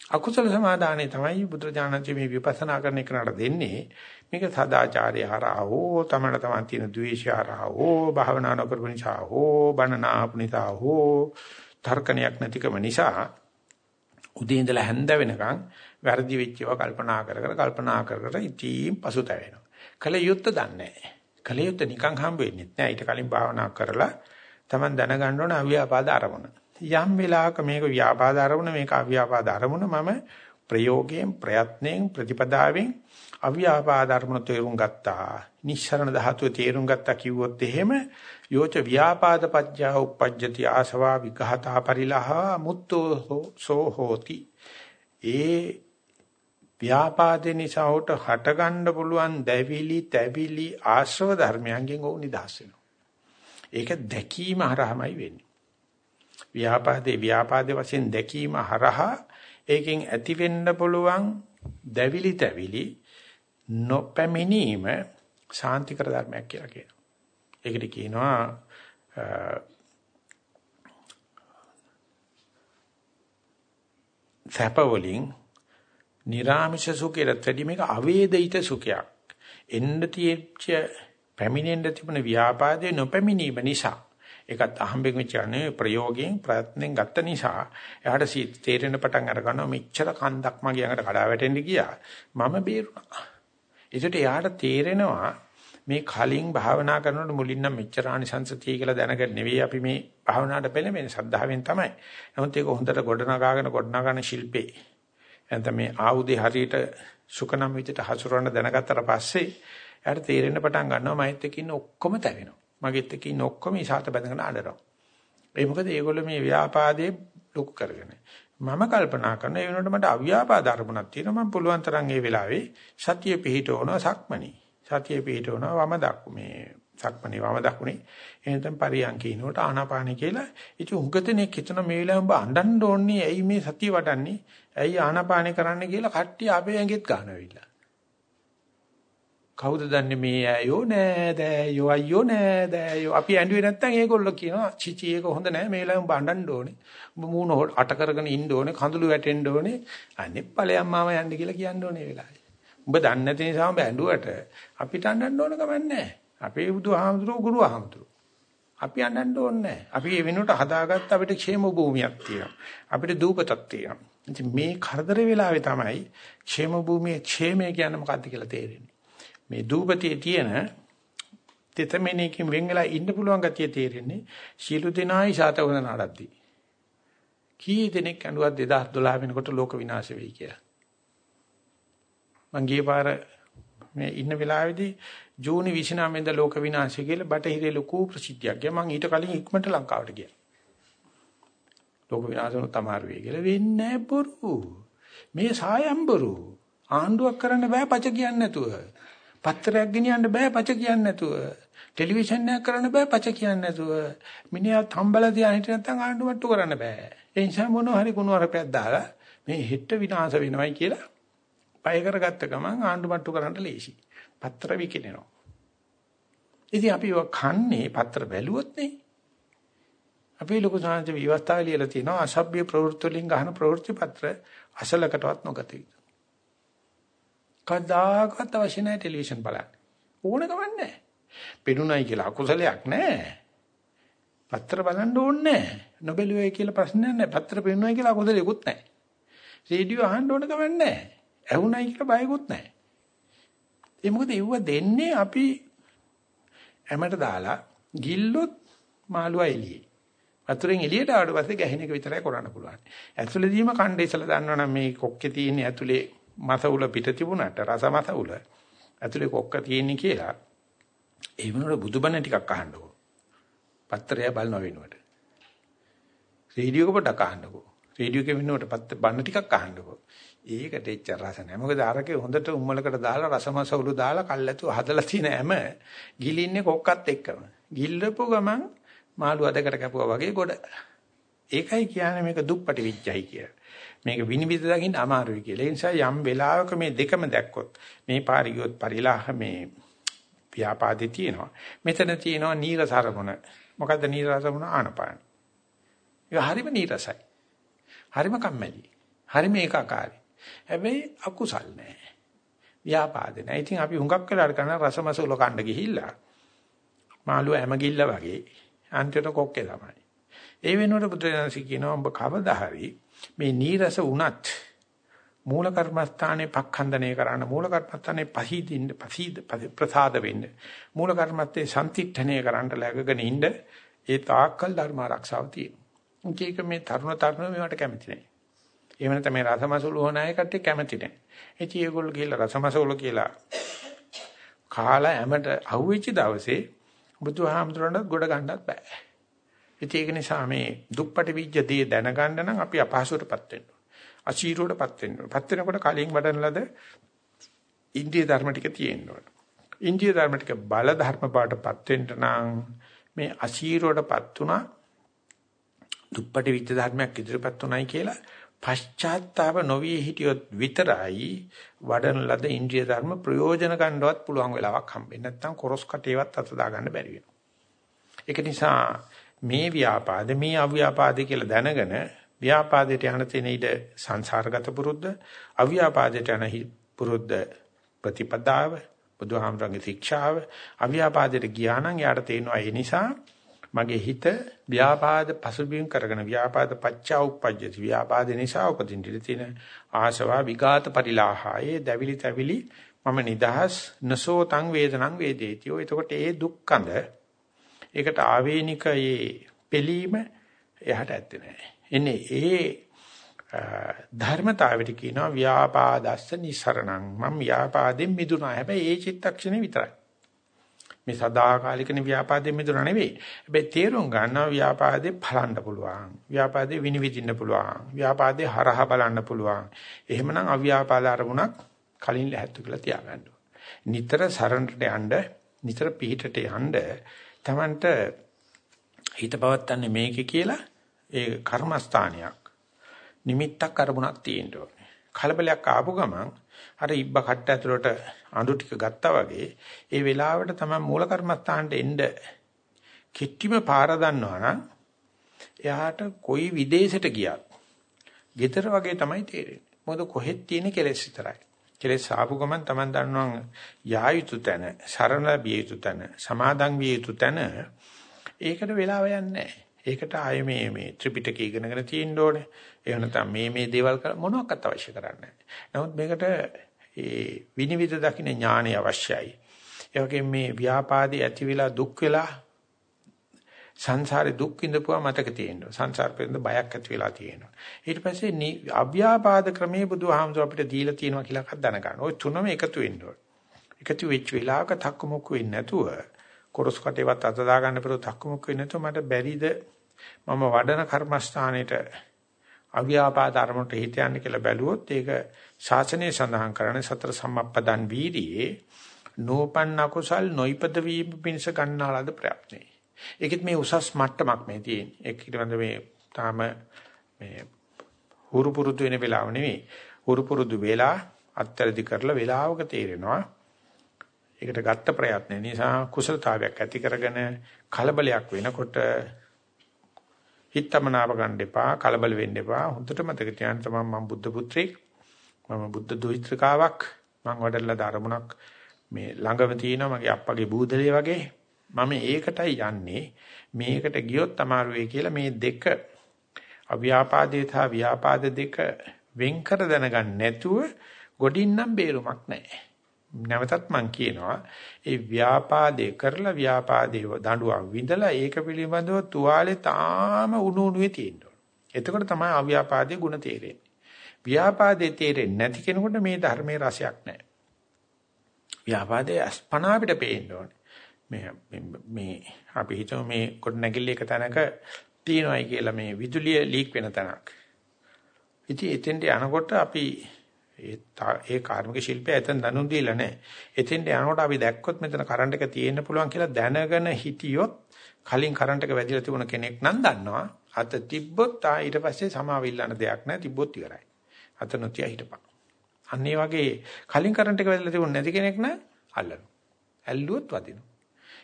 [SPEAKER 1] අකුසල සමාදානේ තමයි බුදුරජාණන්සේ මේ විපස්සනා කරන එකනට දෙන්නේ. මේක සදාචාරය හරහා හෝ තමන තමන් තියෙන ද්වේෂය හරහා හෝ භාවනා නොකරපු නිසා හෝ බනනාපනිතා හෝ තර්කණයක් නැතිකම නිසා උදේ ඉඳලා හැන්ද වෙනකන් වැරදි වෙච්ච ඒවා කල්පනා කර කර කල්පනා කර කර ඉතින් පසුතැවෙනවා. කල යුත්තේ දන්නේ නැහැ. කල යුත්තේ නිකන් හම්බ වෙන්නේ නැහැ. ඊට කලින් භාවනා කරලා Taman දැනගන්න ඕන අව්‍යාපාද අරමුණ. යම් වෙලාවක මේක ව්‍යාපාද අරමුණ මේක අව්‍යාපාද අරමුණ මම ප්‍රයෝගයෙන් ප්‍රයත්නයෙන් ප්‍රතිපදාවෙන් අව්‍යාපාද අරමුණ තේරුම් ගත්තා. නිස්සරණ ධාතුවේ තේරුම් ගත්තා කිව්වොත් එහෙම යෝච ව්‍යාපාද පජ්ජා උපජ්ජති ආසවා විඝාතා පරිලහ මුත්තෝ සෝ හෝති. ඒ ව්‍යාපාදේ නිසා උට හටගන්න පුළුවන් දැවිලි තැවිලි ආශ්‍රව ධර්මයන්ගෙන් ඕ නිදහස් වෙනවා. ඒක දැකීම හරහාමයි වෙන්නේ. ව්‍යාපාදේ ව්‍යාපාදේ වශයෙන් දැකීම හරහා ඒකෙන් ඇති වෙන්න පුළුවන් දැවිලි තැවිලි නොපැමිණීම ශාන්තිකර ධර්මයක් කියලා කියනවා. ඒකට කියනවා සැප වලින් නිර්ාමිෂ සුඛයට වැඩි මේක අවේදිත සුඛයක්. එන්න තියෙච්ච පැමිණෙන්න තිබුණ ව්‍යාපාදේ නොපැමිණීම නිසා ඒකත් අහම්බෙන් වෙච්චානේ ප්‍රයෝගයෙන් ප්‍රයත්නෙන් ගත්ත නිසා එයාට තේරෙන පටන් අර ගන්නවා මෙච්චර කන්දක් මගේ අඟට කඩා වැටෙන්න ගියා මම බේරුණා ඒකට එයාට තේරෙනවා මේ කලින් භාවනා කරනකොට මුලින් නම් මෙච්චර ආනිසංස තිය කියලා දැනගන්න නෙවෙයි අපි මේ භාවනාවට පෙළඹෙන්නේ සද්ධාවෙන් තමයි. නමුත් ඒක හොඳට ගොඩනගාගෙන ගොඩනගන ශිල්පේ. එතන මේ ආයුධේ හරියට සුකනම් විදිහට හසුරවන්න දැනගත්තට පස්සේ එයාට තේරෙන්න පටන් ගන්නවා මයිත් එක්ක ඉන්න ඔක්කොම තැවෙනවා. මගෙත් එක්ක ඉන්න ඔක්කොම ඉසాత බැඳගෙන අඬනවා. ඒ මොකද ඒගොල්ලෝ මේ ව්‍යාපාදේ ලොකු කරගෙන. මම කල්පනා කරන ඒ වෙනකොට මට අව්‍යාපාද අරමුණක් තියෙනවා මම පුළුවන් තරම් ඒ වෙලාවේ සතිය පිහිටවනවා සක්මණී. සතිය පිහිටවනවා වම දක්ු මේ සක්මණී වම දකුණේ එහෙනම් පරියන්කිනකොට ආනාපානෙ කියලා ඉතින් උගතනේ කිතන මේ වෙලාවෙ උඹ අඬන්න ඕනේ ඇයි මේ සතිය වඩන්නේ ඇයි ආනාපානෙ කරන්න කියලා කට්ටිය අපේ ඇඟෙත් ගන්නවිලා කවුද දන්නේ මේ ඇයෝ නෑ දෑයෝ අයියෝ නෑ දෑයෝ. අපි ඇඬුවේ නැත්තම් ඒගොල්ලෝ කියනවා චිචි ඒක හොඳ නෑ මේ වෙලාවෙම බණ්ඩන්න ඕනේ. උඹ මූණ අට කරගෙන ඉන්න ඕනේ කඳුළු වැටෙන්න ඕනේ. අනේ ඵලයන් මාම යන්න කියලා කියන්න ඕනේ වෙලාවේ. උඹ දන්නේ නැති නිසා උඹ ඇඬුවට අපිට අඬන්න ඕන කමක් නෑ. අපේ බුදුහාමුදුරුවෝ ගුරුහාමුදුරුවෝ. අපි අඬන්න ඕනේ නෑ. අපි ඒ වෙනුවට හදාගත්ත අපිට ക്ഷേම භූමියක් තියෙනවා. අපිට දූපතක් තියෙනවා. ඉතින් මේ කරදර වෙලාවේ තමයි ക്ഷേම භූමියේ ക്ഷേමය කියන්නේ මොකද්ද කියලා තේරෙන්නේ. මේ දූපතේ තියෙන තෙතමෙනකින් වෙන් වෙලා ඉන්න පුළුවන් ගතිය තේරෙන්නේ සීළු දෙනායි සාතවන නඩද්දී. කී දෙනෙක් අඬුවත් 2012 වෙනකොට ලෝක විනාශ වෙයි කියලා. මං ගියේ පාර මේ ඉන්න වෙලාවේදී ජූනි 29 වෙනිදා ලෝක විනාශය කියලා බටහිරේ ලොකු ප්‍රසිද්ධියක් ගියා. මං ඊට කලින් ඉක්මනට ලංකාවට ගියා. ලෝක විනාශන තමාරු වෙයි කියලා වෙන්නේ බොරු. මේ සායම්බරු. ආණ්ඩුවක් කරන්න බෑ පච කියන්නේ නැතුව. පත්‍රයක් ගෙනියන්න බෑ පච කියන්නේ නැතුව. ටෙලිවිෂන් එකක් කරන්න බෑ පච කියන්නේ නැතුව. මිනිහා තම්බලා තියා හිටිය නැත්නම් ආණ්ඩු මට්ටු කරන්න බෑ. ඒ නිසා මොනවා හරි කුණු අරපයක් දාලා මේ හෙට විනාශ වෙනවයි කියලා පය කරගත්ත ගමන් ආණ්ඩු මට්ටු කරන්න ලේසි. පත්‍ර විකිනෙනවා. ඉතින් අපි කන්නේ පත්‍ර බැලුවොත් නේ. අපේ ලොකු සාංශ විවස්ථාව ලියලා තියෙනවා අසභ්‍ය ප්‍රවෘත්ති වලින් ගන්න ප්‍රවෘත්ති පත්‍ර අසලකටවත් නොගත යුතු. කවදාකවත් අවශ්‍ය නැහැ ටෙලිවිෂන් බලන්න. ඕන ගමන් නැහැ. පෙනුනයි කියලා අකුසලයක් නැහැ. පත්‍ර බලන්න ඕනේ නැහැ. නොබැලුවයි කියලා ප්‍රශ්නයක් නැහැ. පත්‍ර පෙනුනයි කියලා අකුසලයක්වත් නැහැ. රේඩියෝ අහන්න ඕන ගමන් නැහැ. ඇහුණයි කියලා බයකුත් නැහැ. ඒ මොකද ඒව දෙන්නේ අපි හැමට දාලා ගිල්ලොත් මාළුවා එළියේ. වතුරෙන් එළියට ආවට පස්සේ ගැහෙන එක විතරයි කරන්න පුළුවන්. ඇතුළේදීම කණ්ඩේ ඉසලා දන්නවනම් මේ කොක්කේ තියෙන ඇතුලේ මස උල පිට තිබුණාට රස මස උල ඇතුලේ කොක්ක තියෙන්නේ කියලා ඒ වෙනුවට බුදුබණ ටිකක් අහන්නකෝ. පත්‍රය බලන වෙනුවට. රේඩියෝ එක පොඩක් අහන්නකෝ. රේඩියෝ එකේ වෙනුවට බණ ටිකක් අහන්නකෝ. ඒකට එච්චර රස නැහැ. මොකද අරකේ හොඳට උම්මලකට දාලා රසමස උළු දාලා කල්ැතු හදලා තියෙන හැම ගිලින්නේ කොක්කත් එක්කම. ගිල්ලපු ගමන් මාළු අදකට කැපුවා වගේ ගොඩ. ඒකයි කියන්නේ මේක දුප්පටි විඥයි කියලා. මේක විනිවිද දකින්න අමාරුයි කියලා. ඒ නිසා යම් වෙලාවක මේ දෙකම දැක්කොත් මේ පාරි ගියොත් පරිලාහ මේ ව්‍යාපාදේ තියෙනවා. මෙතන තියෙනවා නීරසරමුණ. මොකද්ද නීරසරමුණ ආනපාන. ඒක හරිම නීරසයි. හරිම කම්මැලි. හරි මේකාකාරයි. හැබැයි අකුසල් නෑ. ව්‍යාපාද නෑ. ඉතින් අපි හුඟක් වෙලාට කරන රසමසූල කණ්ඩ ගිහිල්ලා මාළුව හැමගිල්ල වගේ අන්තිමට කොක්කේ තමයි. ඒ වෙනුවට බුදුරජාණන්සි කියනවා ඔබ කවදා හරි මේ නීරස වුණත් මූල කර්මස්ථානේ පක්ඛන්දනය කරන්න මූල කර්මස්ථානේ පහීදින්න පසීද ප්‍රසාද වෙන්න මූල කර්මත්තේ සම්තිත්ඨණය කරන්න läගගෙන ඉන්න ඒ තාක්කල් ධර්ම ආරක්ෂාව තියෙනවා. ඒක මේ තරුණ තරුණ මේවට කැමති නැහැ. එහෙම නැත්නම් මේ රසමසුළු හොන අය කට්ටිය කැමති නැහැ. ඉතින් ඒගොල්ලෝ කියලා රසමසුළු කියලා කාලා හැමට අහුවෙච්ච දවසේ බුදුහාමුදුරන්ට ගොඩ ගන්නත් බෑ. ඉතින් ඒක නිසා මේ දුප්පටි විජ්ජ දේ දැනගන්න නම් අපි අපහසුවටපත් වෙන්න අචීරුවටපත් වෙන්න ඕන. පත් වෙනකොට කලින් වඩන ලද ඉන්දිය ධර්ම ටික තියෙන්න ඕන. ඉන්දිය ධර්ම ටික බල ධර්ම පාටපත් වෙන්න නම් මේ අචීරුවටපත් උනා දුප්පටි විච්ච ධර්මයක් ඉදිරියපත් උනායි කියලා පශ්චාත්තාප නොවී හිටියොත් විතරයි වඩන ලද ඉන්ද්‍රිය ධර්ම ප්‍රයෝජන ගන්නවත් පුළුවන් වෙලාවක් හම්බෙන්නේ නැත්නම් කොරස් කටේවත් අත දා ගන්න බැරි වෙනවා. ඒක නිසා මේ ව්‍යාපාද මේ අව්‍යාපාද කියලා දැනගෙන ව්‍යාපාදයට යන තැන ඉද සංසාරගත පුරුද්ද අව්‍යාපාදයට යන පුරුද්ද ප්‍රතිපදාව බුදුහාමරගේ ශික්ෂාව අව්‍යාපාදයට ගියා නම් යාට තේනවා ඒ නිසා මගේ හිත ව්‍යාපාද පසුබිම් කරගෙන ව්‍යාපාද පච්චා උප්පජ්ජති ව්‍යාපාද නිසා උපදින්න තියෙන ආශවා විඝාත පරිලාහයේ දැවිලි තැවිලි මම නිදහස් නසෝ තං වේදනං වේදේති. ඔය එතකොට ඒ දුක්ඛඳ ඒකට ආවේනික ඒ පිළීම එහාට ඇත්තේ නැහැ. එන්නේ ඒ ධර්මතාවෙට කියනවා ව්‍යාපාදස්ස නිසරණං මම ව්‍යාපාදෙන් මිදුණා. හැබැයි ඒ චිත්තක්ෂණේ විතරයි. මේ සදාකාලිකනේ ව්‍යාපාදයෙන් මිදුණා නෙවෙයි. හැබැයි තේරුම් ගන්නවා ව්‍යාපාදේ බලන්න පුළුවන්. ව්‍යාපාදේ විනිවිදින්න පුළුවන්. ව්‍යාපාදේ හරහා බලන්න පුළුවන්. එහෙමනම් අව්‍යාපාද අරමුණක් කලින් ලැහැත්තු කියලා තියාගන්න නිතර සරණට යන්න, නිතර පිහිටට යන්න තමන්ට හිත පවත්තන්නේ මේකේ කියලා ඒ කර්මස්ථානයක් නිමිත්තක් අරමුණක් තියෙන්න ඕනේ. කලබලයක් ආපු ගමන් අර ඉබ්බ කට්ට ඇතුළට අඳු ටික ගත්තා වගේ ඒ වෙලාවට තමයි මූල කර්මස්ථානට එන්න කිට්ටිම පාර දන්නවනම් එයාට කොයි විදේශයට ගියත් ගෙදර වගේ තමයි තේරෙන්නේ. මොකද කොහෙත් තියෙන කෙලෙස් විතරයි. කෙලෙස් ආපු ගමන් Taman දන්නවා යා යුතු තැන, සරණ බිය යුතු තැන, සමාදන් විය යුතු තැන ඒකට වෙලාව යන්නේ ඒකට ආයේ මේ මේ ත්‍රිපිටකය ඉගෙනගෙන තියෙන්න ඕනේ. එහෙම නැත්නම් මේ මේ දේවල් මොනවාක්වත් අවශ්‍ය කරන්නේ නමුත් මේකට ඒ විනිවිද දකින්න ඥාණය අවශ්‍යයි. ඒ වගේම මේ ව්‍යාපාදී ඇති වෙලා දුක් වෙලා සංසාරේ දුක් විඳපුවා මතක තියෙනවා. සංසාර පිළිබඳ බයක් ඇති වෙලා තියෙනවා. ඊට පස්සේ අව්‍යාපාද ක්‍රමයේ බුදුහාමුදුර අපිට දීලා තියෙනවා කියලා එකක් දැනගන්න. ওই තුනම එකතු වෙන්න ඕනේ. එකතු වෙච්ච වෙලාවක තක්කමුක්ක වෙන්නේ නැතුව කොරස් කටේවත් අත දා ගන්න පෙර තක්කමුක්ක වෙන්නේ නැතුව මට බැරිද මම වඩන කර්මස්ථානෙට අව්‍යාපාද අරමුණට හිත යන්න කියලා බැලුවොත් ඒක ශාසනයේ සඳහන් කරන්නේ සතර සම්මප්පදන් වීර්යයේ නෝපන්න කුසල් නොයිපද වීම පිණිස ගන්නාලාද ප්‍රයත්නේ. ඒකෙත් මේ උසස් මට්ටමක් මේ තියෙන්නේ. ඒක පිළිබඳ මේ තාම මේ හුරු පුරුදු වෙන වෙලාව නෙවෙයි. හුරු පුරුදු වෙලා අත්තරදි කරලා වෙලාවක තේරෙනවා. ඒකට ගත්ත ප්‍රයත්න නිසා කුසලතාවයක් ඇති කරගෙන කලබලයක් වෙනකොට හිතමනාව ගන්න එපා කලබල වෙන්න එපා හොඳට මතක තියාගන්න තමයි මම බුද්ධ පුත්‍රයෙක් මම බුද්ධ දුහිත්‍රිකාවක් මම වඩලා ධර්මණක් මේ ළඟම තියෙනවා මගේ අප්පගේ බූදලේ වගේ මම ඒකටයි යන්නේ මේකට ගියොත් අමාරු වෙයි කියලා මේ දෙක අව්‍යාපාදේ සහ ව්‍යාපාද දෙක වෙන්කර දැනගන්න නැතුව ගොඩින්නම් බේරුමක් නැහැ නැවතත් මම කියනවා ඒ ව්‍යාපාදේ කරලා ව්‍යාපාදේ දඬුවම් විඳලා ඒක පිළිබඳව තුවාලේ තාම උණු උණුවේ තියෙනවා. එතකොට තමයි අව්‍යාපාදේ ಗುಣ තේරෙන්නේ. ව්‍යාපාදේ තේරෙන්නේ නැති කෙනෙකුට මේ ධර්මයේ රසයක් නැහැ. ව්‍යාපාදේ අස්පනා අපිට පේන්න ඕනේ. මේ මේ අපි හිතමු මේ කොට නැගිලි එක තැනක තියෙනවායි කියලා මේ විදුලිය ලීක් වෙන තැනක්. ඉතින් එතෙන්ට යනකොට අපි ඒ ඒ කාර්මික ශිල්පය එතන දනුම් දීලා නැහැ. එතෙන්ට යනකොට අපි දැක්කොත් මෙතන කරන්ට් එක තියෙන්න පුළුවන් කියලා දැනගෙන හිටියොත් කලින් කරන්ට් එක වැදිලා තිබුණ කෙනෙක් නම් දන්නවා. අත තිබ්බොත් ආ ඊට පස්සේ සමාවිල්ලන දෙයක් නැහැ. තිබ්බොත් ඉවරයි. අත නොතිය හිටපන්. අන්න ඒ වගේ කලින් කරන්ට් එක වැදිලා තිබුණ නැති කෙනෙක් නම් අල්ලනවා. ඇල්ලුවොත් වදිනවා.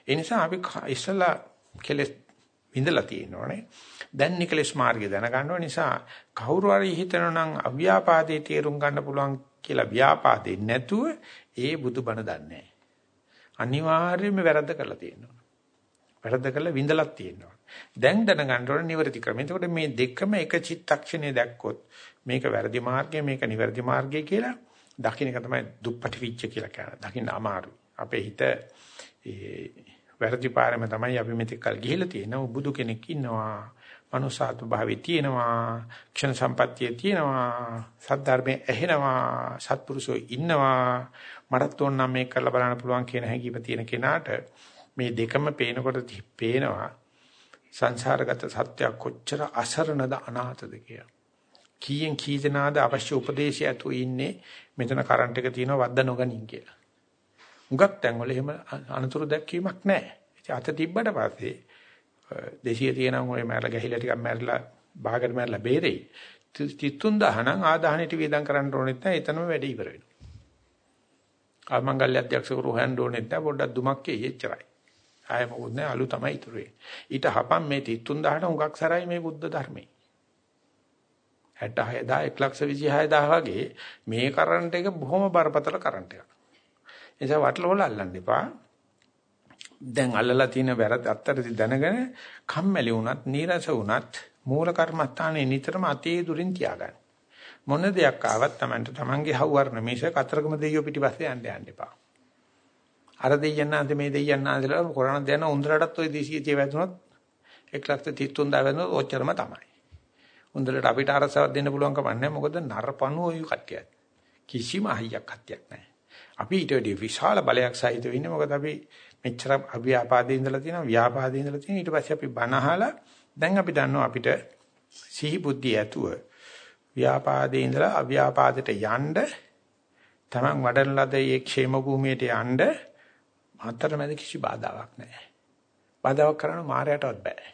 [SPEAKER 1] ඒ නිසා අපි ඉස්සලා කෙලස් විඳලා තියෙනවනේ. දැන් නිකලස් මාර්ගය දැනගන්නව නිසා කවුරු හරි හිතනවා නම් අව්‍යාපාදේ තේරුම් ගන්න පුළුවන් කියලා ව්‍යාපාදේ නැතුව ඒ බුදුබණ දන්නේ අනිවාර්යයෙන්ම වැරද්ද කරලා තියෙනවා. වැරද්ද කරලා විඳලක් තියෙනවා. දැන් දැනගන්න ඕනේ නිවැරදි ක්‍රම. එතකොට මේ දෙකම එක චිත්තක්ෂණේ දැක්කොත් මේක වැරදි මාර්ගය මේක නිවැරදි මාර්ගය කියලා දකින්න එක තමයි දුප්පටි විච්ච කියලා කියන්නේ. දකින්න අමාරුයි. අපේ හිත ඒ වැරදි පාරම තමයි අපි මෙතෙක් කල් ගිහිලා තියෙනවා. බුදු කෙනෙක් ඉන්නවා. මනුසාතු භාවයේ තියෙනවා. ක්ෂණ සම්පත්තියේ තියෙනවා. සද්ධර්මයේ ඇහෙනවා. සත්පුරුෂෝ ඉන්නවා. මටත් ඕන නම් මේක කරලා බලන්න පුළුවන් කියන හැඟීම තියෙන කෙනාට මේ දෙකම පේනකොට පේනවා සංසාරගත සත්‍ය කොච්චර අසරණද අනාථද කියලා. කීයෙන් කී දෙනාද අවශ්‍ය උපදේශය ඇතුව ඉන්නේ මෙතන කරන්ට් එක තියෙනවා වද්ද නොගනින් කියලා. හුඟක් තැන්වල එහෙම අනතුරු දැක්වීමක් නැහැ. ඉතින් අත තිබ්බට පස්සේ 200 තියෙනම් ඔය මැරලා ගහිලා ටිකක් මැරලා බාගට මැරලා බේරෙයි. 33000 නම් ආදාහනෙට වියදම් කරන්න ඕනෙත් නැහැ. එතනම වැඩ ඉවර වෙනවා. ආමංගල්‍ය අධ්‍යක්ෂකවරු හොයන්න ඕනෙත් නැහැ. පොඩ්ඩක් දුමක් එච්චරයි. ආයෙ මොකුත් නැහැ. අලු තමයි ඉතුරු වෙන්නේ. ඊට හපන් මේ 33000ට හුඟක් සරයි මේ බුද්ධ ධර්මයේ. 66000 126000 වගේ මේ කරන්ට් එක බොහොම බරපතල කරන්ට් එකක්. ඒ නිසා වටලවල අල්ලන්න එපා. දැන් අල්ලලා තියෙන වැරද්ද අත්තරදි දැනගෙන කම්මැලි වුණත්, නීරස වුණත් මූල කර්මස්ථානේ නිතරම අතේ දුරින් තියාගන්න. මොන දෙයක් ආවත් Tamanට Tamanගේ හවුවරණ මිස කතරගම දෙයියෝ පිටිපස්සේ යන්න යන්න එපා. අර දෙයයන්ාන්ත මේ දෙයයන්ාන්තලා කොරණ දැන උන්දලටත් ওই 200 වැදුනොත් 133000 වැදුනොත් ඔච්චරම තමයි. උන්දලට අපිට අරසාවක් දෙන්න පුළුවන් කම නැහැ. මොකද නරපණු ওই කට්ටියත්. කිසිම අහියක් කට්ටියක් නැහැ. අපි ඊට වඩා විශාල බලයක් සහිත වෙන්නේ මොකද අපි මෙච්චර අව්‍යාපාදේ ඉඳලා තියෙනවා ව්‍යාපාදේ ඉඳලා තියෙනවා ඊට පස්සේ අපි බනහලා දැන් අපි දන්නවා අපිට සිහි බුද්ධිය ඇතුව ව්‍යාපාදේ ඉඳලා අව්‍යාපාදයට යන්න තමන් වඩන ලද ඒ ക്ഷേම භූමියට යන්න අතරමැද කිසි බාධාවක් නැහැ. බාධාවක් කරන්න මායයටවත් බෑ.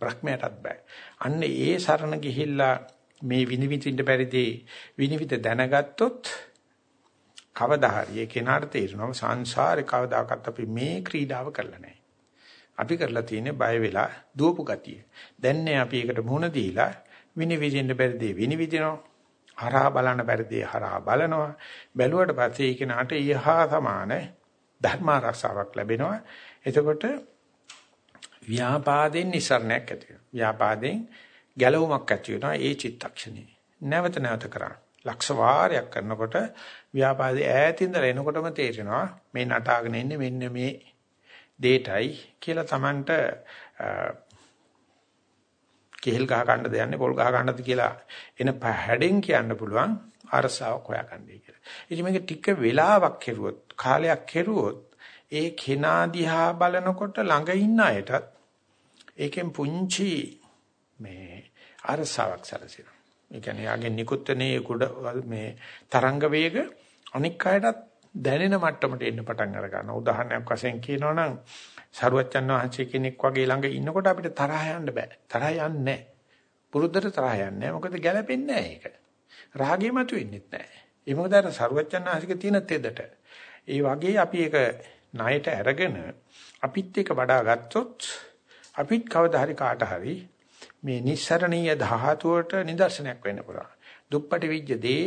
[SPEAKER 1] බ්‍රහ්මයටත් බෑ. අන්න ඒ සරණ ගිහිල්ලා මේ විනිවිදින්න බැරිදී විනිවිද දැනගත්තොත් කවදා හරි ඒ කෙනාට තේරෙනවා සංසාරේ කවදාකවත් අපි මේ ක්‍රීඩාව කරලා නැහැ. අපි කරලා තියෙන්නේ බය වෙලා දුවපු ගතිය. දැන් නේ අපි ඒකට මුහුණ දීලා විනිවිදින්න බැරිදී විනිවිදිනවා. හරහා බලන්න බැරිදී හරහා බලනවා. බැලුවට පස්සේ ඒ කෙනාට ඊහා සමාන ධර්ම රසාවක් ලැබෙනවා. එතකොට ව්‍යාපාදෙන් නිසරණයක් ඇති වෙනවා. ව්‍යාපාදෙන් ගැලවුමක් ඇති වෙනවා ඒ චිත්තක්ෂණේ. නැවත නැවත කරන්න. ලක්ෂ වාරයක් කරනකොට ව්‍යාපාදේ ඈතින්දලා එනකොටම තේරෙනවා මේ නටාගෙන ඉන්නේ මෙන්න මේ දෙයටයි කියලා Tamanට කෙහෙල් ගහ ගන්නද යන්නේ පොල් ගහ ගන්නද කියලා එන හැඩෙන් කියන්න පුළුවන් අරසාවක් හොයාගන්නයි කියලා. ඉතින් මේක ටික වෙලාවක් කෙරුවොත් කාලයක් කෙරුවොත් ඒ කෙනා දිහා බලනකොට ළඟ ඉන්න අයටත් ඒකෙන් පුංචි මේ අරසාවක් සැලසෙනවා. ඒ කියන්නේ යාගේ නිකුත්නේ කුඩ මේ තරංග වේග අනික් අයටත් දැනෙන මට්ටමට එන්න පටන් අර ගන්නවා. උදාහරණයක් වශයෙන් කියනවා නම් සරුවච්චන් වහන්සේ කෙනෙක් වගේ ළඟ ඉන්නකොට අපිට තරහ යන්න බෑ. තරහ යන්නේ නැහැ. පුරුද්දට තරහ යන්නේ නැහැ. මොකද ගැළපෙන්නේ නැහැ ඒක. රාගෙ මතුවෙන්නේ නැහැ. ඒ මොකද අර සරුවච්චන් වහන්සේගේ තියෙන තෙදට. ඒ වගේ අපි ඒක ණයට අරගෙන අපිත් එක වඩා ගත්තොත් අපිත් කවදා හරි කාට හරි මේ නිස්සරණීය ධාතුවට නිදර්ශනයක් වෙන්න පුළුවන්. දුප්පටි විජ්ජ දේ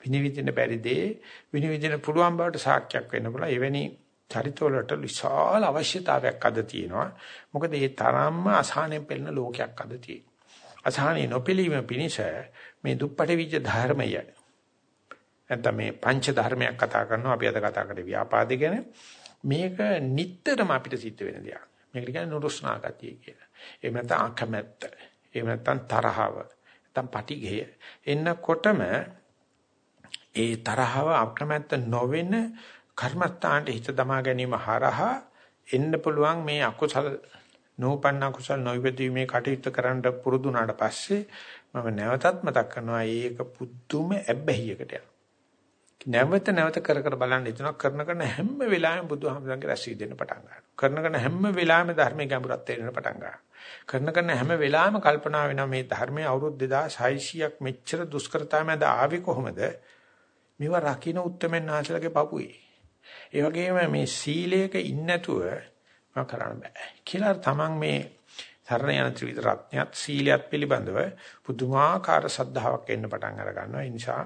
[SPEAKER 1] විනිවිදින බැරි දේ විනිවිදින පුළුවන් බවට සාක්ෂියක් වෙන්න පුළුවන්. එවැනි චරිතවලට විශාල අවශ්‍යතාවයක් අද තියෙනවා. මොකද මේ තරම්ම අසහනෙන් පෙළෙන ලෝකයක් අද තියෙනවා. අසහනෙ නොපෙළීම පිණිස මේ දුප්පටි විජ්ජ ධර්මය නැත්නම් මේ පංච ධර්මයක් කතා කරනවා අපි අද කතා කරේ ව්‍යාපාදේ ගැන මේක නිටතරම අපිට සිද්ධ වෙන දෙයක්. මේකට කියන්නේ නුරුස්නා ගතිය කියලා. එහෙම නැත්නම් අකමැත්ත. එහෙම නැත්නම් තරහව. නැත්නම් පටිඝය. එන්නකොටම ඒ තරහව අකමැත්ත නොවෙන කර්මස්ථානට හිත දමා ගැනීම හරහා එන්න පුළුවන් මේ අකුසල නෝපන්න කුසල නොයිවදීමේ කටයුත්ත කරන්න පුරුදු වුණාට පස්සේ මම නැවතත් මතක් කරනවා ඒක පුදුම ඇබ්බැහියකට යනවා. නැවත නැවත කර කර බලන්න ඉතනක් කරන කරන හැම වෙලාවෙම බුදුහාමුදුරන්ගේ රැසී දෙන්න පටන් ගන්නවා. කරන කරන හැම වෙලාවෙම ධර්මයේ ගැඹුරක් තේරෙන්න පටන් ගන්නවා. කරන කරන හැම වෙලාවෙම කල්පනා වෙනවා මේ ධර්මයේ අවුරුදු 2600ක් මෙච්චර දුෂ්කරතා මැද ආවේ කොහොමද? මේවා රකින්න උත්තරමෙන් ආශලගේ පපුවේ. ඒ වගේම මේ සීලයක ඉන්නතුව මම කරන්න බෑ. කියලා තමන් මේ සරණ යන ත්‍රිවිධ රත්නයත් සීලයත් පිළිබඳව පුදුමාකාර සද්ධාාවක් එන්න පටන් අර ගන්නවා. ඒ නිසා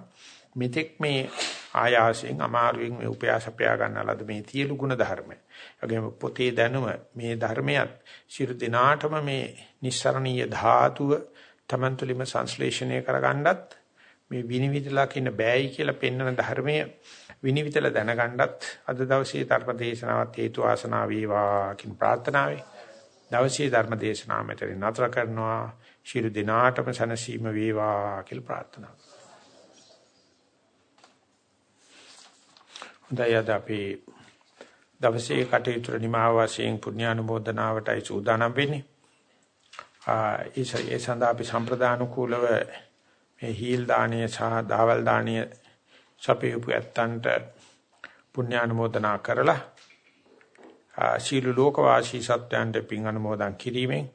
[SPEAKER 1] මෙතෙක් මේ ආයාසයෙන් අමාරුවෙන් මේ උපයාසපයා ගන්නලද මේ තියලු ගුණ ධර්ම. ඒගොම පොතේ දැනුම මේ ධර්මයක් සියලු දිනාටම මේ නිස්සරණීය ධාතුව Taman තුලින්ම සංශ්ලේෂණය කරගන්නත් මේ විනිවිදලා කියන බෑයි කියලා පෙන්වන ධර්මයේ විනිවිදලා දැනගන්නත් අද දවසේ ධර්ම දේශනාවත් හේතු ආසනාව වේවා කියන ප්‍රාර්ථනාවයි. දවසේ ධර්ම දේශනාව මෙතන නතර කරනවා. ශිරු දිනාටම සනසීම වේවා කියලා ප්‍රාර්ථනා හොඳයි අද අපි දවසේ කටයුතු නිමාව වශයෙන් පුණ්‍යානුමෝදනාවටයි සූදානම් වෙන්නේ. ආ ඒ සඳහා අපි සම්ප්‍රදානුකූලව මේ හීල් දාණය සහ දාවල් දාණය සපයපු ඇත්තන්ට පුණ්‍යානුමෝදනා කරලා සීල ලෝකවාසී සත්‍යයන්ට පින් අනුමෝදන් කිරීමෙන්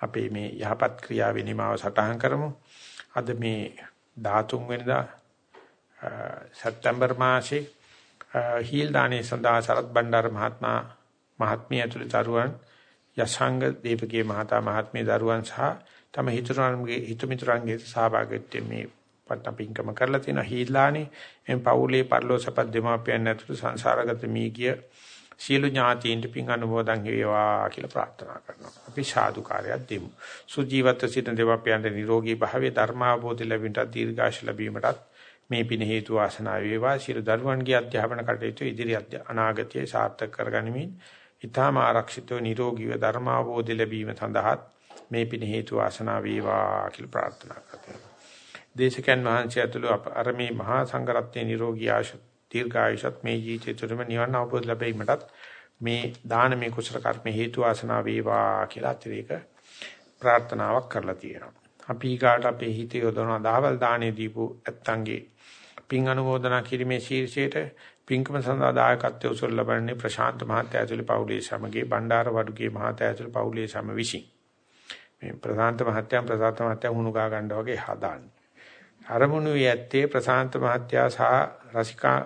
[SPEAKER 1] අපේ මේ යහපත් ක්‍රියාවේ නිමාව සටහන් කරමු. අද මේ 13 වෙනිදා සැප්තැම්බර් මාසේ හීල් දානේ සඳහා සරත් බණ්ඩාර මහත්මයා මහත්මිය ඇතුළු දරුවන් යසංග දීපකේ මහතා මහත්මිය දරුවන් සහ තම හිතරුන්ගේ හිතමිතුරන්ගේ සහභාගීත්වයෙන් මේ පට්ටපින්කම කරලා තියෙන හීල්ලානේ එම් පවුලේ පරිලෝසපත් දෙමාපියන් ඇතුළු සංසාරගත මීගිය සියලු ඥාතීන්ට පින් අනුමෝදන් වේවා කියලා ප්‍රාර්ථනා කරනවා. අපි සාදුකාරයක් දෙමු. සුජීවත්ව සිටින දෙමාපියන්ට නිරෝගී භාවයේ ධර්මාභෝධ ලැබීමට දීර්ඝාෂ ලැබීමටත් මේ පින හේතු වාසනා වේවා සියලු දරුවන්ගේ අධ්‍යාපන කටයුතු ඉදිරි අනාගතයේ සාර්ථක කරගනිමින් ඊටම ආරක්ෂිතව නිරෝගීව ධර්මාවබෝධ ලැබීම සඳහා මේ පින හේතු වාසනා වේවා කියලා ප්‍රාර්ථනා කරනවා. දේශකයන් වහන්සේ ඇතුළු අර මේ මහා සංඝරත්නයේ නිරෝගී ආශ දීර්ඝායුෂත් මේ ජීවිතය තුළම නිවන අවබෝධ ලැබීමටත් මේ දානමය කුසල කර්ම හේතු වාසනා වේවා කියලා අතිරේක ප්‍රාර්ථනාවක් කරලා තියෙනවා. අපි ඊගාට අපේ හිතේ යොදවන දහවල් දානේ දීපු ඇත්තන්ගේ පින් අනුමෝදනා කිරීමේ ශීර්ෂයට පින්කම සඳහා දායකත්වය උසුල් ලබන්නේ ප්‍රශාන්ත මහත්තයා ඇතුළු පවුලේ සමගයේ බණ්ඩාර වඩුගේ මහත්තයා ඇතුළු පවුලේ සම විසින් මේ ප්‍රශාන්ත මහත්තයා ප්‍රසාන්ත මහත්තයා හුණු ගා ගන්න වගේ හදාන්නේ අරමුණු යැත්තේ ප්‍රශාන්ත මහත්තයා සහ රසිකා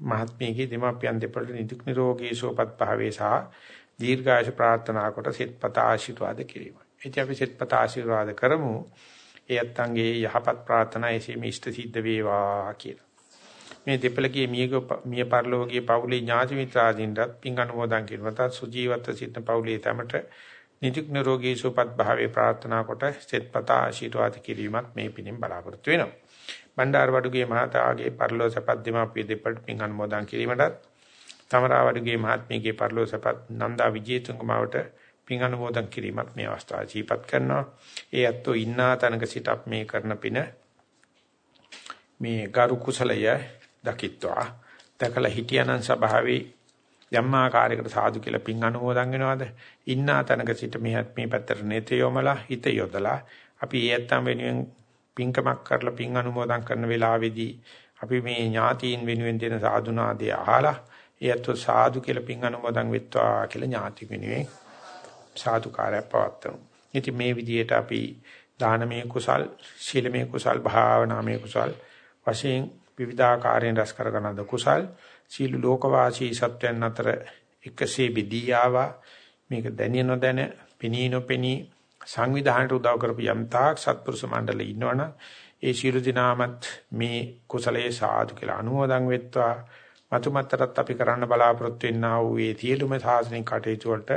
[SPEAKER 1] මහත්මියගේ දෙමාපියන් දෙපළට නිදුක් නිරෝගී සුවපත් භාවයේ සහ දීර්ඝායුෂ ප්‍රාර්ථනා කොට සිතපත ආශිර්වාද කිරීම. ඉතින් අපි සිතපත ආශිර්වාද කරමු. ඒ අත්තන්ගේ යහපත් ප්‍රාර්ථනා එසේම ඉෂ්ට සිද්ධ වේවා කියලා. මේ දෙපළගේ මියග මිය පරලෝකයේ පවුලේ ඥාති මිත්‍රාදීන්ටත් පින් අනුමෝදන් කිරීමට සුජීවත්ව සිටින පවුලේ තමට නිතික් නිරෝගී සුවපත් භාවයේ ප්‍රාර්ථනා කොට සෙත්පත ආශිර්වාද කිරීමත් මේ පිණින් බලාපොරොත්තු වෙනවා. බණ්ඩාර වඩුගේ මහතාගේ පරලෝසපත් දෙමාපිය දෙපළට පින් අනුමෝදන් කිරීමටත් තමරා වඩුගේ මහත්මියගේ පරලෝසපත් නන්දා විජේතුංගමවට පින් අනුමෝදන් කිරීමත් මේ අවස්ථාවේ ජීපත් කරනවා. ඒ ඇත්තෝ ඉන්නා තැනක සිට අප මේ කරන පින මේ ගරු කුසලය දකිත්වා දැකලා හිටියනන් සභාවේ යම්මාකාරයකට සාදු කියලා පින් අනුමෝදන් වෙනවද? ඉන්නා තැනක සිට මෙහත් මේ පැත්තට නෙත යොමලා හිත යොදලා අපි ඒ ඇත්තම් වෙනුවෙන් පින්කමක් කරලා පින් අනුමෝදන් කරන වෙලාවේදී අපි මේ ඥාතීන් වෙනුවෙන් දෙන සාදුනාදී අහලා ඒ ඇත්තෝ සාදු කියලා පින් අනුමෝදන් වෙත්වා කියලා ඥාති වෙනුවෙන් සාදුකාරයක් පවත්වමු. ඉතින් මේ විදිහට අපි දානමය කුසල්, ශීලමය කුසල්, භාවනාමය කුසල් වශයෙන් විවිධාකාරයෙන් රැස් කරගන්න ද කුසල් සීල ලෝකවාසී සත්වයන් අතර එකසේ බෙදී ආවා මේක දැනිය නොදැන පෙනී නොපෙනී සංවිධානයට උදව් කරපු යම්තාක් සත්පුරුෂ මණ්ඩලෙ ඉන්නවනම් ඒ ශීල දිනාමත් මේ කුසලයේ සාදු කියලා අනුමෝදන් වෙත්වා මතුමත්තරත් අපි කරන්න බලාපොරොත්තු වෙන්නා වූ මේ සියලුම සාසනික කටයුතු වලට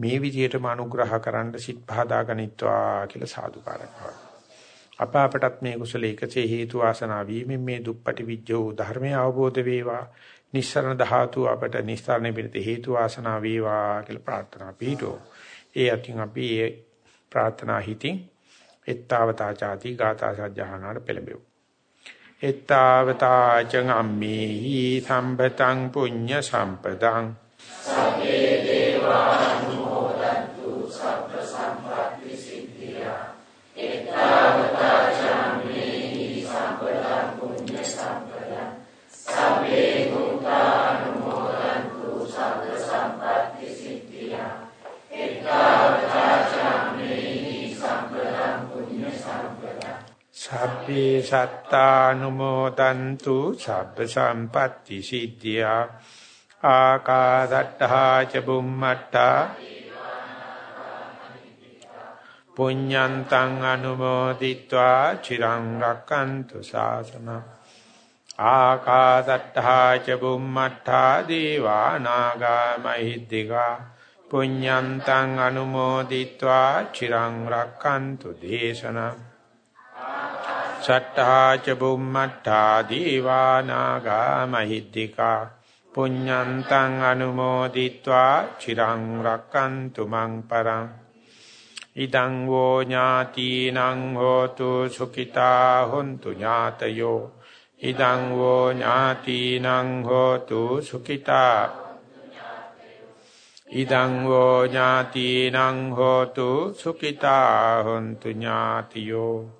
[SPEAKER 1] මේ විදිහටම අනුග්‍රහ කරන්න සිත් පහදා ගනිත්වා කියලා සාදුකාරයක් අප අපටත් මේ කුසල එකසේ හේතු ආසනා වීමෙන් මේ දුප්පටි විජ්ජෝ ධර්මය අවබෝධ වේවා. නිස්සරණ ධාතු අපට නිස්සරණ පිණිස හේතු ආසනා වේවා කියලා ප්‍රාර්ථනා පිටෝ. ඒ අතින් අපි ඒ ප්‍රාර්ථනා හිතින් එත්තාවතා ചാති ගාථා සජ්ජහානාට පෙළඹෙමු. එත්තාවතා චං අම්මේහි සම්පතං පුඤ්ඤ සම්පතං සබ්බේ දේවානු සබ්බේ සත්තානුමෝදන්තු සබ්බ සම්පත්ති සිද්ධියා. ආකාසට්ඨා ච බුම්මට්ඨා. පුඤ්ඤන්තං අනුමෝදිත්වා චිරං රක්칸තු සාසන. ආකාසට්ඨා ච බුම්මට්ඨා දීවානාගා මහිද්దికා පුඤ්ඤන්තං අනුමෝදිත්වා චිරං රක්칸තු දේශනා. සට්ඨා ච බුම්මට්ඨා දීවානාගා මහිද්దికා පුඤ්ඤන්තං අනුමෝදිත්වා චිරං රක්칸තු මං පරං ඉදං වෝ ඥාතිනං හෝතු සුඛිතා හොන්තු ඥාතයෝ ඉදං වෝ ඥාතිනං හෝතු සුඛිතා ඉදං වෝ ඥාතිනං හෝතු සුඛිතා හොන්තු ඥාතියෝ